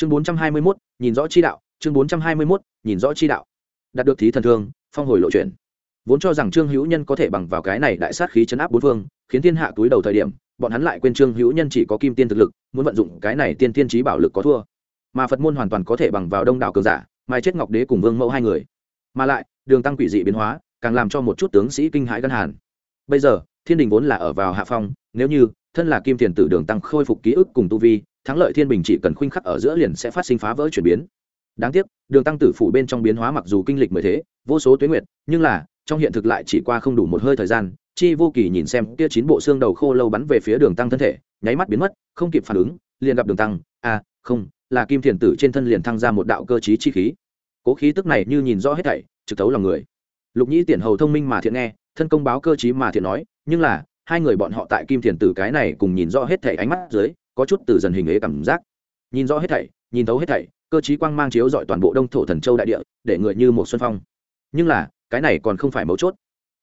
chương bốn trăm hai mươi mốt, nhìn rõ chi đạo. Chương bốn trăm hai mươi mốt, nhìn rõ chi đạo. Đạt được thí thần thương, phong hồi lộ chuyển. Vốn cho rằng trương hữu nhân có thể bằng vào cái này đại sát khí chấn áp bốn phương, khiến thiên hạ túi đầu thời điểm, bọn hắn lại quên trương hữu nhân chỉ có kim tiên thực lực, muốn vận dụng cái này tiên tiên trí bảo lực có thua. Mà phật môn hoàn toàn có thể bằng vào đông đảo cường giả, mai chết ngọc đế cùng vương mẫu hai người. Mà lại, đường tăng quỷ dị biến hóa, càng làm cho một chút tướng sĩ kinh hãi gân hàn. Bây giờ, thiên đình vốn là ở vào hạ phong, nếu như thân là kim tiền tử đường tăng khôi phục ký ức cùng tu vi, thắng lợi thiên bình chỉ cần khuynh khắc ở giữa liền sẽ phát sinh phá vỡ chuyển biến. Đáng tiếc, đường tăng tử phủ bên trong biến hóa mặc dù kinh lịch mười thế, vô số tuyến nguyệt, nhưng là, trong hiện thực lại chỉ qua không đủ một hơi thời gian, chi vô kỳ nhìn xem kia chín bộ xương đầu khô lâu bắn về phía đường tăng thân thể, nháy mắt biến mất, không kịp phản ứng, liền gặp đường tăng à không, là kim thiền tử trên thân liền thăng ra một đạo cơ chí chi khí. Cố khí tức này như nhìn rõ hết thảy, trực thấu lòng người. Lục nhĩ tiền hầu thông minh mà thiện nghe, thân công báo cơ chí mà thiện nói, nhưng là hai người bọn họ tại kim thiền tử cái này cùng nhìn rõ hết thảy ánh mắt dưới, có chút từ dần hình ế cảm giác. Nhìn rõ hết thảy, nhìn thấu hết thảy, cơ chí quang mang chiếu dọi toàn bộ đông thổ thần châu đại địa, để người như một xuân phong. Nhưng là, cái này còn không phải mấu chốt.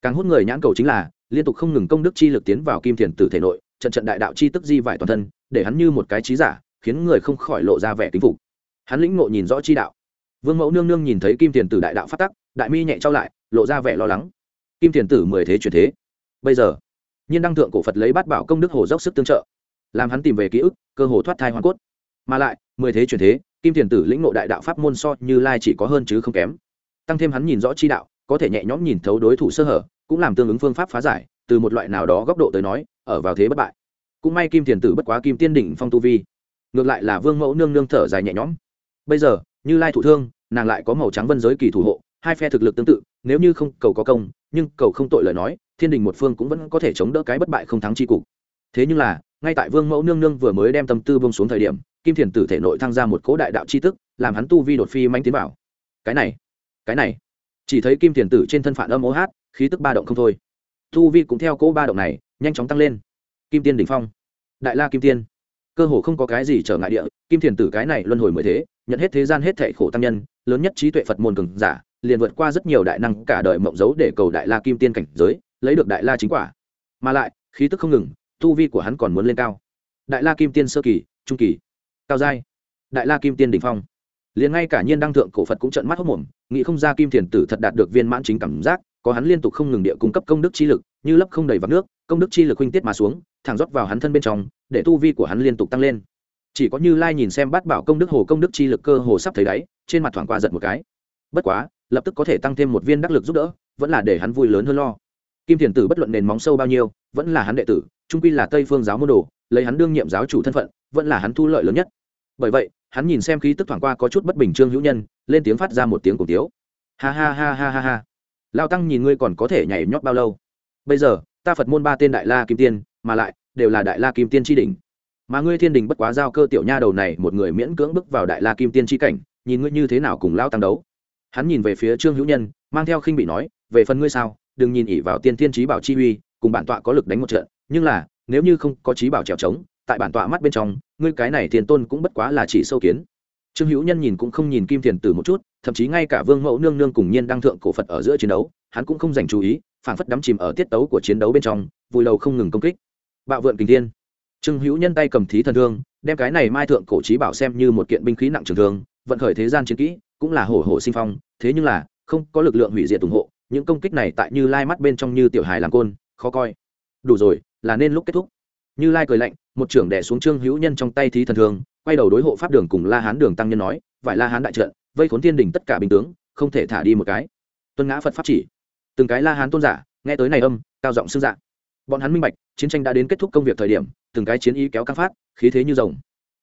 Càng hút người nhãn cầu chính là, liên tục không ngừng công đức chi lực tiến vào kim thiền tử thể nội, trận trận đại đạo chi tức di vải toàn thân, để hắn như một cái trí giả, khiến người không khỏi lộ ra vẻ kính phục. Hắn lĩnh ngộ nhìn rõ chi đạo. Vương mẫu nương nương nhìn thấy kim thiền tử đại đạo phát tắc, đại mi nhẹ trao lại, lộ ra vẻ lo lắng. Kim thiền tử mười thế chuyển thế. Bây giờ nhiên đăng thượng cổ phật lấy bát bảo công đức hồ dốc sức tương trợ, làm hắn tìm về ký ức, cơ hồ thoát thai hoàn cốt. Mà lại, mười thế chuyển thế, kim thiền tử lĩnh nội đại đạo pháp môn so như lai chỉ có hơn chứ không kém. Tăng thêm hắn nhìn rõ chi đạo, có thể nhẹ nhõm nhìn thấu đối thủ sơ hở, cũng làm tương ứng phương pháp phá giải, từ một loại nào đó góc độ tới nói, ở vào thế bất bại. Cũng may kim thiền tử bất quá kim tiên đỉnh phong tu vi, ngược lại là vương mẫu nương nương thở dài nhẹ nhõm. Bây giờ, như lai thủ thương, nàng lại có màu trắng vân giới kỳ thủ hộ, hai phe thực lực tương tự, nếu như không cầu có công, nhưng cầu không tội lời nói thiên đình một phương cũng vẫn có thể chống đỡ cái bất bại không thắng chi cục. Thế nhưng là, ngay tại vương mẫu nương nương vừa mới đem tâm tư bông xuống thời điểm, kim thiền tử thể nội thăng ra một cố đại đạo c h i tức, làm hắn tu vi đột phi manh tiến bảo cái này cái này. Chỉ thấy kim thiền tử trên thân phản âm ô hát, khí tức ba động không thôi. Tu vi cũng theo cố ba động này, nhanh chóng tăng lên. Kim tiên đ ỉ n h phong. Đại la kim tiên. Cơ hồ không có cái gì trở ngại địa, kim thiền tử cái này luân hồi mới thế, nhận hết thế gian hết thệ khổ tăng nhân, lớn nhất trí tuệ phật môn cường giả, liền vượt qua rất nhiều đại năng cả đời mộng dấu để cầu đại la kim tiên cảnh giới lấy được đại la chính quả. Mà lại, khí tức không ngừng, tu vi của hắn còn muốn lên cao. Đại la kim tiên sơ kỳ, trung kỳ, cao giai. Đại la kim tiên đ ỉ n h phong. Liền ngay cả nhiên đăng thượng cổ phật cũng trận mắt hốc mồm, nghĩ không ra kim thiền tử thật đạt được viên mãn chính cảm giác, có hắn liên tục không ngừng địa cung cấp công đức chi lực, như lấp không đầy vạc nước, công đức chi lực huynh tiết mà xuống, thẳng rót vào hắn thân bên trong, để tu vi của hắn liên tục tăng lên. Chỉ có như lai nhìn xem bát bảo công đức hồ công đức chi lực cơ hồ sắp thấy đáy, trên mặt thoảng qua giật một cái. Bất quá, lập tức có thể tăng thêm một viên đắc lực giúp đỡ, vẫn là để hắn vui lớn hơn lo kim thiền tử bất luận nền móng sâu bao nhiêu, vẫn là hắn đệ tử trung quy là tây phương giáo môn đồ, lấy hắn đương nhiệm giáo chủ thân phận, vẫn là hắn thu lợi lớn nhất. Bởi vậy, hắn nhìn xem khí tức thoảng qua có chút bất bình trương hữu nhân, lên tiếng phát ra một tiếng cổ tiếu. Ha ha ha ha ha ha. Lao tăng nhìn ngươi còn có thể nhảy nhót bao lâu? Bây giờ, ta phật môn ba tên đại la kim tiên, mà lại, đều là đại la kim tiên tri đỉnh. Mà ngươi thiên đình bất quá giao cơ tiểu nha đầu này một người miễn cưỡng bước vào đại la kim tiên tri cảnh, nhìn ngươi như thế nào cùng lao tăng đấu? Hắn nhìn về phía trương hữu nhân, mang theo khinh bị nói, về phần ngươi sao? Đừng nhìn ỉ vào tiên thiên trí bảo chi uy, cùng bản tọa có lực đánh một trận, nhưng là, nếu như không có trí bảo trèo trống, tại bản tọa mắt bên trong, ngươi cái này tiền tôn cũng bất quá là chỉ sâu kiến. Trương hữu nhân nhìn cũng không nhìn kim thiền tử một chút, thậm chí ngay cả vương mẫu nương nương cùng nhiên đăng thượng cổ phật ở giữa chiến đấu, hắn cũng không dành chú ý, phảng phất đắm chìm ở tiết tấu của chiến đấu bên trong vùi đầu không ngừng công kích. Bạo vượn kình thiên. Trương hữu nhân tay cầm thí thần thương, đem cái này mai thượng cổ trí bảo xem như một kiện binh khí nặng trường thương, vận khởi thế gian chiến kỹ, cũng là hổ hổ sinh phong, thế nhưng là, không có lực lượng hủy diệt ủng hộ những công kích này tại như lai mắt bên trong như tiểu hài làm côn, khó coi. Đủ rồi, là nên lúc kết thúc. Như lai cười lạnh, một trưởng đẻ xuống trương hữu nhân trong tay thí thần thương, quay đầu đối hộ pháp đường cùng la hán đường tăng nhân nói, vải la hán đại trận, vây khốn thiên đình tất cả bình tướng, không thể thả đi một cái. Tuân ngã phật pháp chỉ. Từng cái la hán tôn giả, nghe tới này âm, cao giọng xương dạng bọn hắn minh bạch, chiến tranh đã đến kết thúc công việc thời điểm, từng cái chiến ý kéo căng phát, khí thế như rồng.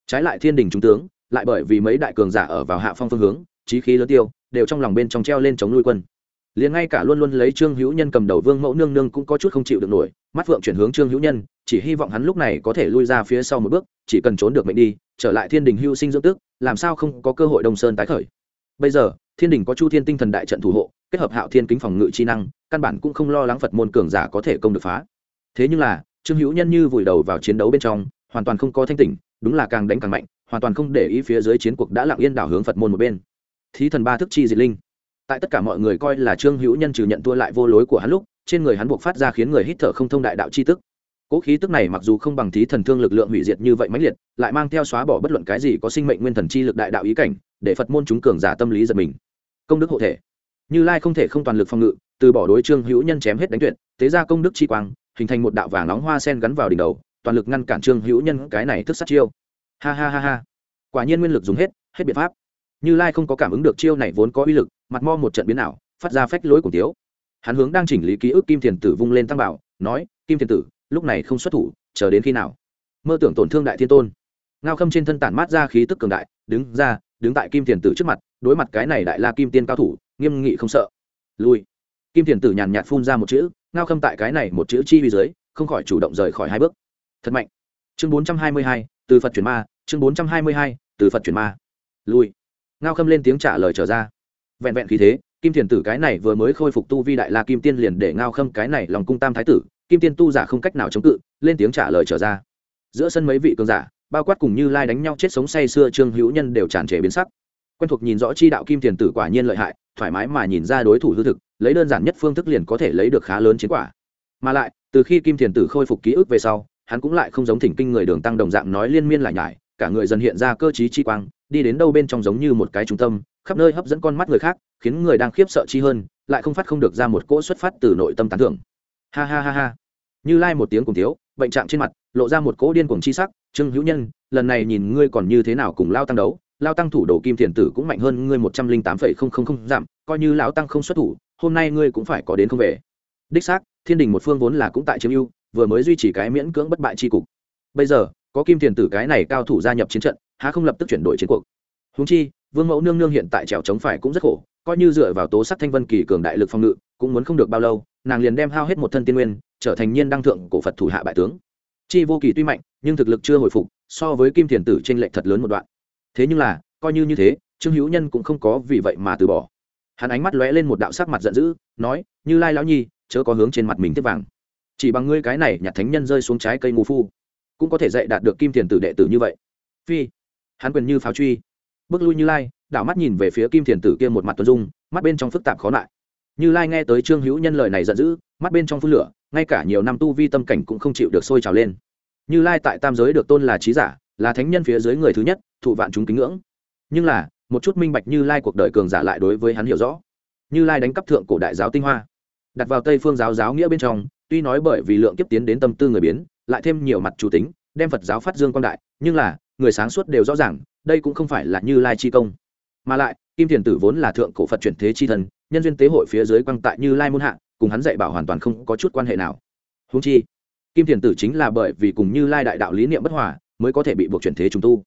Trái lại thiên đình trung tướng, lại bởi vì mấy đại cường giả ở vào hạ phong phương hướng trí khí lớn tiêu, đều trong lòng bên trong treo lên chống nuôi quân liền ngay cả luôn luôn lấy trương hữu nhân cầm đầu vương mẫu nương nương cũng có chút không chịu được nổi, mắt phượng chuyển hướng trương hữu nhân, chỉ hy vọng hắn lúc này có thể lui ra phía sau một bước, chỉ cần trốn được mệnh đi, trở lại thiên đình hưu sinh dưỡng tức làm sao không có cơ hội đông sơn tái khởi. Bây giờ, thiên đình có chu thiên tinh thần đại trận thủ hộ, kết hợp hạo thiên kính phòng ngự chi năng, căn bản cũng không lo lắng phật môn cường giả có thể công được phá. Thế nhưng là, trương hữu nhân như vùi đầu vào chiến đấu bên trong, hoàn toàn không có thanh tỉnh, đúng là càng đánh càng mạnh, hoàn toàn không để ý phía dưới chiến cuộc đã lặng yên đảo hướng phật môn một bên. Thí thần ba thức chi diệt linh tại tất cả mọi người coi là trương hữu nhân trừ nhận thua lại vô lối của hắn lúc, trên người hắn buộc phát ra khiến người hít thở không thông đại đạo c h i tức. Cỗ khí tức này mặc dù không bằng thí thần thương lực lượng hủy diệt như vậy mãnh liệt, lại mang theo xóa bỏ bất luận cái gì có sinh mệnh nguyên thần chi lực đại đạo ý cảnh, để phật môn chúng cường giả tâm lý giật mình. Công đức hộ thể. Như lai không thể không toàn lực phòng ngự, từ bỏ đối trương hữu nhân chém hết đánh tuyệt, tế ra công đức chi quang, hình thành một đạo vàng nóng hoa sen gắn vào đỉnh đầu, toàn lực ngăn cản trương hữu nhân cái này thức sát chiêu. Ha ha ha ha. Quả nhiên nguyên lực dùng hết hết biện pháp. Như lai không có cảm ứng được chiêu này vốn có uy lực mặt mo một trận biến ảo, phát ra phách lối của tiếu. Hắn hướng đang chỉnh lý ký ức kim thiền tử vung lên tăng bảo, nói, kim thiền tử, lúc này không xuất thủ, chờ đến khi nào? Mơ tưởng tổn thương đại thiên tôn. Ngao khâm trên thân tản mát ra khí tức cường đại, đứng ra, đứng tại kim thiền tử trước mặt, đối mặt cái này đại la kim tiên cao thủ, nghiêm nghị không sợ. Lui. Kim thiền tử nhàn nhạt phun ra một chữ, ngao khâm tại cái này một chữ chi vì dưới, không khỏi chủ động rời khỏi hai bước. Thật mạnh. Chương bốn trăm hai mươi hai, từ phật chuyển ma, chương bốn trăm hai mươi hai, từ phật chuyển ma. Lui. Ngao khâm lên tiếng trả lời trở ra vẹn vẹn khí thế, kim thiền tử cái này vừa mới khôi phục tu vi đại la kim tiên liền để ngao khâm cái này lòng cung tam thái tử, kim tiên tu giả không cách nào chống cự, lên tiếng trả lời trở ra. Giữa sân mấy vị cường giả, bao quát cùng như lai đánh nhau chết sống say xưa trương hữu nhân đều tràn trề biến sắc. Quen thuộc nhìn rõ chi đạo kim thiền tử quả nhiên lợi hại, thoải mái mà nhìn ra đối thủ hư thực, lấy đơn giản nhất phương thức liền có thể lấy được khá lớn chiến quả. Mà lại, từ khi kim thiền tử khôi phục ký ức về sau, hắn cũng lại không giống thỉnh kinh người đường tăng đồng dạng nói liên miên lại nhải, cả người dần hiện ra cơ t chi quang, đi đến đâu bên trong giống như một cái trung tâm khắp nơi hấp dẫn con mắt người khác, khiến người đang khiếp sợ chi hơn, lại không phát không được ra một cỗ xuất phát từ nội tâm tán thưởng. Ha ha ha ha. Như lai một tiếng cùng thiếu, bệnh trạng trên mặt, lộ ra một cỗ điên cuồng chi sắc. Trương hữu nhân, lần này nhìn ngươi còn như thế nào cùng lao tăng đấu? Lao tăng thủ đồ kim thiền tử cũng mạnh hơn ngươi một trăm linh tám phẩy không không không giảm, coi như lão tăng không xuất thủ, hôm nay ngươi cũng phải có đến không về. Đích xác, thiên đình một phương vốn là cũng tại chiếm ưu, vừa mới duy trì cái miễn cưỡng bất bại tri cục. Bây giờ, có kim thiền tử cái này cao thủ gia nhập chiến trận, há không lập tức chuyển đổi chiến cuộc? Húng chi vương mẫu nương nương hiện tại trèo chống phải cũng rất khổ, coi như dựa vào tố sắc thanh vân kỳ cường đại lực phòng ngự, cũng muốn không được bao lâu, nàng liền đem hao hết một thân tiên nguyên, trở thành nhiên đăng thượng cổ phật thủ hạ bại tướng. Chi vô kỳ tuy mạnh, nhưng thực lực chưa hồi phục, so với kim thiền tử t r ê n lệch thật lớn một đoạn. Thế nhưng là, coi như như thế, trương hữu nhân cũng không có vì vậy mà từ bỏ. Hắn ánh mắt lóe lên một đạo sắc mặt giận dữ, nói, như lai lão nhi, chớ có hướng trên mặt mình tiếp vàng. Chỉ bằng ngươi cái này nhặt thánh nhân rơi xuống trái cây ngô phu, cũng có thể dạy đạt được kim thiền tử đệ tử như vậy. Phi, hắn quyền như pháo truy bước lui như lai, đảo mắt nhìn về phía kim thiền tử kia một mặt tuân dung, mắt bên trong phức tạp khó lại. Như lai nghe tới trương hữu nhân lời này giận dữ, mắt bên trong phun lửa, ngay cả nhiều năm tu vi tâm cảnh cũng không chịu được sôi trào lên. Như lai tại tam giới được tôn là trí giả, là thánh nhân phía dưới người thứ nhất, thụ vạn chúng kính ngưỡng. Nhưng là, một chút minh bạch như lai cuộc đời cường giả lại đối với hắn hiểu rõ. Như lai đánh cắp thượng cổ đại giáo tinh hoa. Đặt vào tây phương giáo giáo nghĩa bên trong, tuy nói bởi vì lượng kiếp tiến đến tâm tư người biến, lại thêm nhiều mặt chủ tính, đem phật giáo phát dương quan đại, nhưng là, người sáng suốt đều rõ ràng đây cũng không phải là như lai chi công. Mà lại, kim thiền tử vốn là thượng cổ phật chuyển thế chi thần, nhân duyên tế hội phía dưới quang tại như lai môn hạ, cùng hắn dạy bảo hoàn toàn không có chút quan hệ nào. Húng chi, kim thiền tử chính là bởi vì cùng như lai đại đạo lý niệm bất hòa, mới có thể bị buộc chuyển thế trùng tu.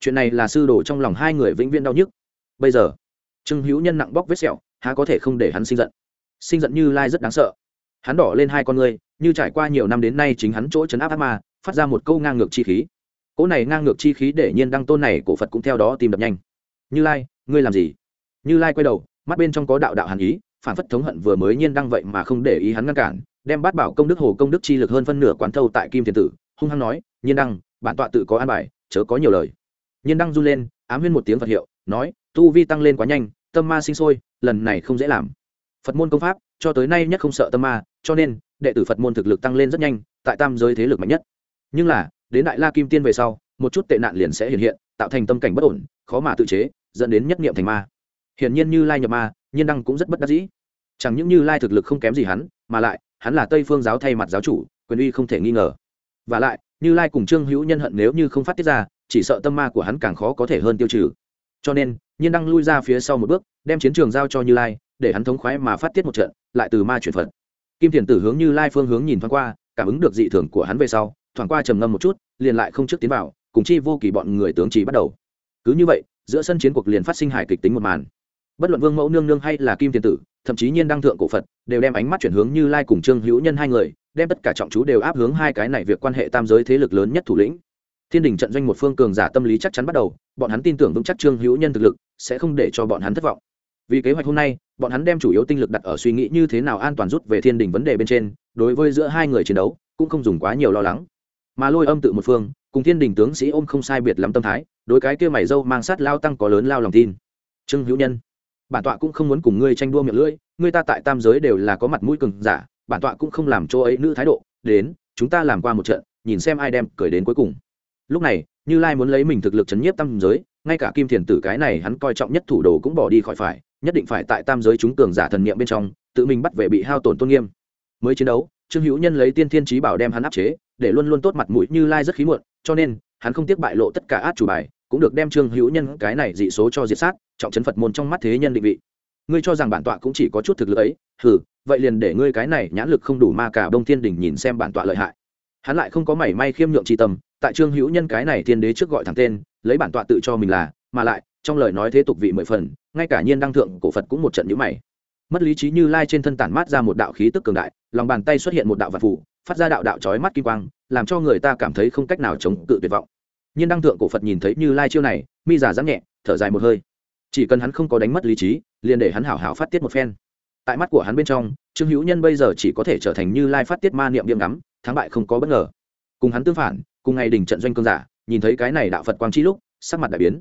Chuyện này là sư đồ trong lòng hai người vĩnh viễn đau nhức. Bây giờ, trương hữu nhân nặng bóc vết sẹo, há có thể không để hắn sinh giận. Sinh giận như lai rất đáng sợ. Hắn đỏ lên hai con ngươi, như trải qua nhiều năm đến nay chính hắn chỗ chấn áp ác ma, phát ra một câu ngang ngược chi khí cỗ này ngang ngược chi khí để nhiên đăng tôn này cổ phật cũng theo đó tìm đập nhanh. Như lai, ngươi làm gì? Như lai quay đầu, mắt bên trong có đạo đạo hàn ý, phản phất thống hận vừa mới nhiên đăng vậy mà không để ý hắn ngăn cản, đem bát bảo công đức hồ công đức chi lực hơn phân nửa quán thâu tại kim thiền tử, hung hăng nói, nhiên đăng, bản tọa tự có an bài, chớ có nhiều lời. Nhiên đăng run lên, ám huyên một tiếng phật hiệu, nói, tu vi tăng lên quá nhanh, tâm ma sinh sôi, lần này không dễ làm. Phật môn công pháp, cho tới nay nhất không sợ tâm ma, cho nên đệ tử phật môn thực lực tăng lên rất nhanh, tại tam giới thế lực mạnh nhất. Nhưng là đến đại la kim tiên về sau, một chút tệ nạn liền sẽ hiện hiện, tạo thành tâm cảnh bất ổn, khó mà tự chế, dẫn đến nhất niệm thành ma. Hiển nhiên như lai nhập ma, nhiên đăng cũng rất bất đắc dĩ. Chẳng những như lai thực lực không kém gì hắn, mà lại, hắn là tây phương giáo thay mặt giáo chủ, quyền uy không thể nghi ngờ. Và lại, như lai cùng trương hữu nhân hận nếu như không phát tiết ra, chỉ sợ tâm ma của hắn càng khó có thể hơn tiêu trừ. Cho nên, nhiên đăng lui ra phía sau một bước, đem chiến trường giao cho như lai, để hắn thống khoái mà phát tiết một trận, lại từ ma chuyển phật. Kim thiền tử hướng như lai phương hướng nhìn thoáng qua, cảm ứng được dị thường của hắn về sau thoảng qua trầm ngâm một chút, liền lại không trước tiến vào, cùng chi vô kỳ bọn người tướng chỉ bắt đầu. Cứ như vậy, giữa sân chiến cuộc liền phát sinh hài kịch tính một màn. Bất luận vương mẫu nương nương hay là kim tiền tử, thậm chí nhiên đăng thượng cổ phật, đều đem ánh mắt chuyển hướng như lai cùng trương hữu nhân hai người, đem tất cả trọng chú đều áp hướng hai cái này việc quan hệ tam giới thế lực lớn nhất thủ lĩnh. Thiên đình trận doanh một phương cường giả tâm lý chắc chắn bắt đầu, bọn hắn tin tưởng vững chắc trương hữu nhân thực lực, sẽ không để cho bọn hắn thất vọng. Vì kế hoạch hôm nay, bọn hắn đem chủ yếu tinh lực đặt ở suy nghĩ như thế nào an toàn rút về thiên đình vấn đề bên trên, đối với giữa hai người chiến đấu, cũng không dùng quá nhiều lo lắng mà lôi âm tự một phương, cùng thiên đình tướng sĩ ôm không sai biệt lắm tâm thái, đối cái kia mày dâu mang sát lao tăng có lớn lao lòng tin. Trương hữu nhân, bản tọa cũng không muốn cùng ngươi tranh đua miệng lưỡi, ngươi ta tại tam giới đều là có mặt mũi cừng giả, bản tọa cũng không làm chỗ ấy nữ thái độ, đến, chúng ta làm qua một trận, nhìn xem ai đem cười đến cuối cùng. Lúc này, như lai muốn lấy mình thực lực chấn nhiếp tam giới, ngay cả kim thiền tử cái này hắn coi trọng nhất thủ đồ cũng bỏ đi khỏi phải, nhất định phải tại tam giới chúng cường giả thần niệm bên trong, tự mình bắt về bị hao tổn tôn nghiêm. Mới chiến đấu trương hữu nhân lấy tiên thiên trí bảo đem hắn áp chế, để luôn luôn tốt mặt mũi như lai rất khí muộn, cho nên, hắn không tiếc bại lộ tất cả át chủ bài, cũng được đem trương hữu nhân cái này dị số cho diệt sát, trọng chấn phật môn trong mắt thế nhân định vị. Ngươi cho rằng bản tọa cũng chỉ có chút thực lực ấy? Hừ, vậy liền để ngươi cái này nhãn lực không đủ ma cả đông thiên đình nhìn xem bản tọa lợi hại. Hắn lại không có mảy may khiêm nhượng tri tâm, tại trương hữu nhân cái này thiên đế trước gọi thẳng tên, lấy bản tọa tự cho mình là, mà lại, trong lời nói thế tục vị mười phần, ngay cả nhiên đăng thượng cổ phật cũng một trận nhữ mày mất lý trí như lai trên thân tản mát ra một đạo khí tức cường đại, lòng bàn tay xuất hiện một đạo vật phủ, phát ra đạo đạo trói mắt kim quang, làm cho người ta cảm thấy không cách nào chống cự tuyệt vọng. Nhiên đăng thượng cổ phật nhìn thấy như lai chiêu này, mi giả dám nhẹ, thở dài một hơi. Chỉ cần hắn không có đánh mất lý trí, liền để hắn hảo hảo phát tiết một phen. Tại mắt của hắn bên trong, trương hữu nhân bây giờ chỉ có thể trở thành như lai phát tiết ma niệm điểm ngắm, thắng bại không có bất ngờ. Cùng hắn tương phản, cùng ngày đình trận doanh cương giả, nhìn thấy cái này đạo phật quang chi lúc, sắc mặt đại biến.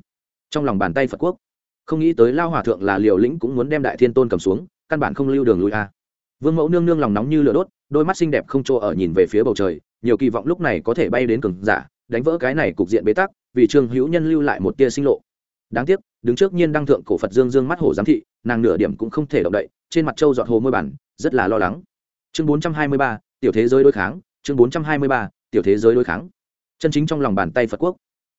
Trong lòng bàn tay phật quốc, không nghĩ tới lao hòa thượng là liều lĩnh cũng muốn đem đại thiên tôn cầm xuống căn bản không lưu đường lui a. Vương mẫu nương nương lòng nóng như lửa đốt, đôi mắt xinh đẹp không chỗ ở nhìn về phía bầu trời, nhiều kỳ vọng lúc này có thể bay đến cường giả, đánh vỡ cái này cục diện bế tắc, vì trương hữu nhân lưu lại một tia sinh lộ. Đáng tiếc, đứng trước nhiên đăng thượng cổ phật dương dương mắt hổ giám thị, nàng nửa điểm cũng không thể động đậy, trên mặt châu giọt hồ môi bản, rất là lo lắng. Chương bốn trăm hai mươi ba, tiểu thế giới đối kháng, chương bốn trăm hai mươi ba, tiểu thế giới đối kháng. Chân chính trong lòng bàn tay phật quốc.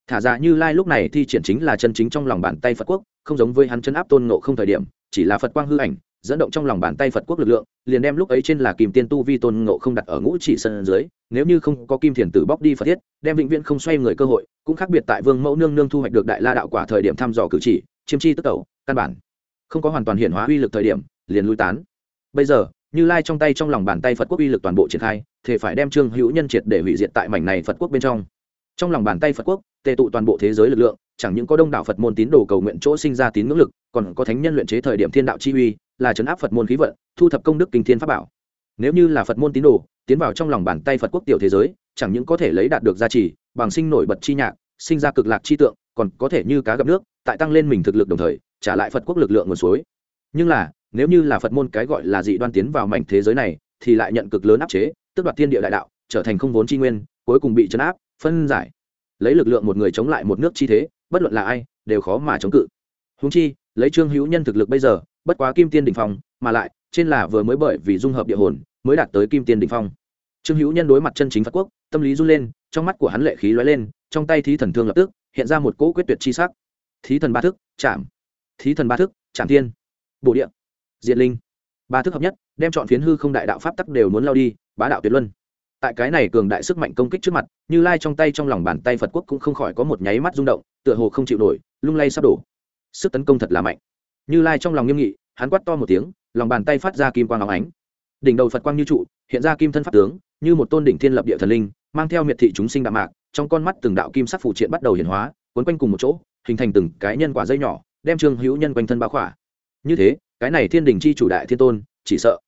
Thả ra như lai lúc này thi triển chính là chân chính trong lòng bàn tay phật quốc, không giống với hắn chân áp tôn nộ không thời điểm, chỉ là phật quang hư ảnh dẫn động trong lòng bàn tay phật quốc lực lượng, liền đem lúc ấy trên là kim tiên tu vi tôn ngộ không đặt ở ngũ chỉ sân dưới, nếu như không có kim thiền tử bóc đi phật thiết, đem vĩnh viễn không xoay người cơ hội, cũng khác biệt tại vương mẫu nương nương thu hoạch được đại la đạo quả thời điểm thăm dò cử chỉ, chiêm chi tức tẩu căn bản không có hoàn toàn hiện hóa uy lực thời điểm, liền lui tán. Bây giờ, như lai trong tay trong lòng bàn tay phật quốc uy lực toàn bộ triển khai thì phải đem trương hữu nhân triệt để hủy diệt tại mảnh này phật quốc bên trong. Trong lòng bàn tay phật quốc, tề tụ toàn bộ thế giới lực lượng chẳng những có đông đảo phật môn tín đồ cầu nguyện chỗ sinh ra tín ngưỡng lực, còn có thánh nhân luyện chế thời điểm thiên đạo chi uy, là chấn áp phật môn khí vận, thu thập công đức kinh thiên pháp bảo. Nếu như là phật môn tín đồ, tiến vào trong lòng bàn tay phật quốc tiểu thế giới, chẳng những có thể lấy đạt được gia trì, bằng sinh nổi bật chi nhạc, sinh ra cực lạc chi tượng, còn có thể như cá gặp nước, tại tăng lên mình thực lực đồng thời, trả lại phật quốc lực lượng nguồn suối. Nhưng là, nếu như là phật môn cái gọi là dị đoan tiến vào mảnh thế giới này, thì lại nhận cực lớn áp chế tức đoạt thiên địa đại đạo, trở thành không vốn chi nguyên, cuối cùng bị chấn áp, phân giải. Lấy lực lượng một người chống lại một nước chi thế bất luận là ai, đều khó mà chống cự. Húng chi, lấy trương hữu nhân thực lực bây giờ, bất quá kim tiên đ ỉ n h phong, mà lại, trên là vừa mới bởi vì dung hợp địa hồn, mới đạt tới kim tiên đ ỉ n h phong. Trương hữu nhân đối mặt chân chính phật quốc, tâm lý run lên, trong mắt của hắn lệ khí lóe lên, trong tay thí thần thương lập tức, hiện ra một cỗ quyết tuyệt chi sắc. Thí thần ba thức chạm thí thần ba thức chạm thiên. Bổ địa. Diện linh. Ba thức hợp nhất, đem chọn phiến hư không đại đạo pháp tắc đều muốn lao đi, bá đạo tuyệt luân tại cái này cường đại sức mạnh công kích trước mặt, như lai trong tay trong lòng bàn tay phật quốc cũng không khỏi có một nháy mắt rung động, tựa hồ không chịu nổi, lung lay sắp đổ. Sức tấn công thật là mạnh. Như lai trong lòng nghiêm nghị, hắn quát to một tiếng, lòng bàn tay phát ra kim quang áo ánh. Đỉnh đầu phật quang như trụ, hiện ra kim thân pháp tướng, như một tôn đỉnh thiên lập địa thần linh, mang theo miệt thị chúng sinh đạm mạc, trong con mắt từng đạo kim sắc phụ triện bắt đầu hiển hóa quấn quanh cùng một chỗ, hình thành từng cái nhân quả dây nhỏ, đem trương hữu nhân quanh thân báo khỏa. Như thế, cái này thiên đình chi chủ đại thiên tôn, chỉ sợ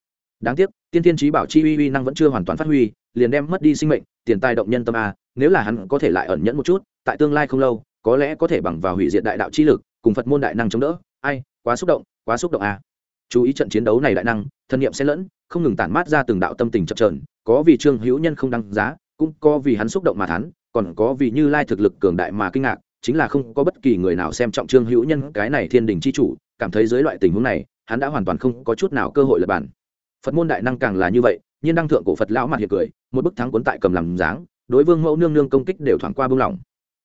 đáng tiếc, tiên thiên trí bảo chi uy uy năng vẫn chưa hoàn toàn phát huy, liền đem mất đi sinh mệnh, tiền tài động nhân tâm a, nếu là hắn có thể lại ẩn nhẫn một chút, tại tương lai không lâu, có lẽ có thể bằng vào hủy diệt đại đạo chi lực, cùng phật môn đại năng chống đỡ ai, quá xúc động, quá xúc động à. chú ý trận chiến đấu này đại năng, thân nhiệm xen lẫn, không ngừng tản mát ra từng đạo tâm tình chập trờn có vì trương hữu nhân không đăng giá, cũng có vì hắn xúc động mà thắn còn có vì như lai thực lực cường đại mà kinh ngạc, chính là không có bất kỳ người nào xem trọng trương hữu nhân cái này thiên đình c h i chủ, cảm thấy dưới loại tình huống này, hắn đã hoàn toàn không có chút nào cơ hội lập bản phật môn đại năng càng là như vậy, nhiên đăng thượng cổ phật lão mặt hiệp cười, một bức thắng cuốn tại cầm làm dáng, đối vương mẫu nương nương công kích đều thoảng qua bưng lỏng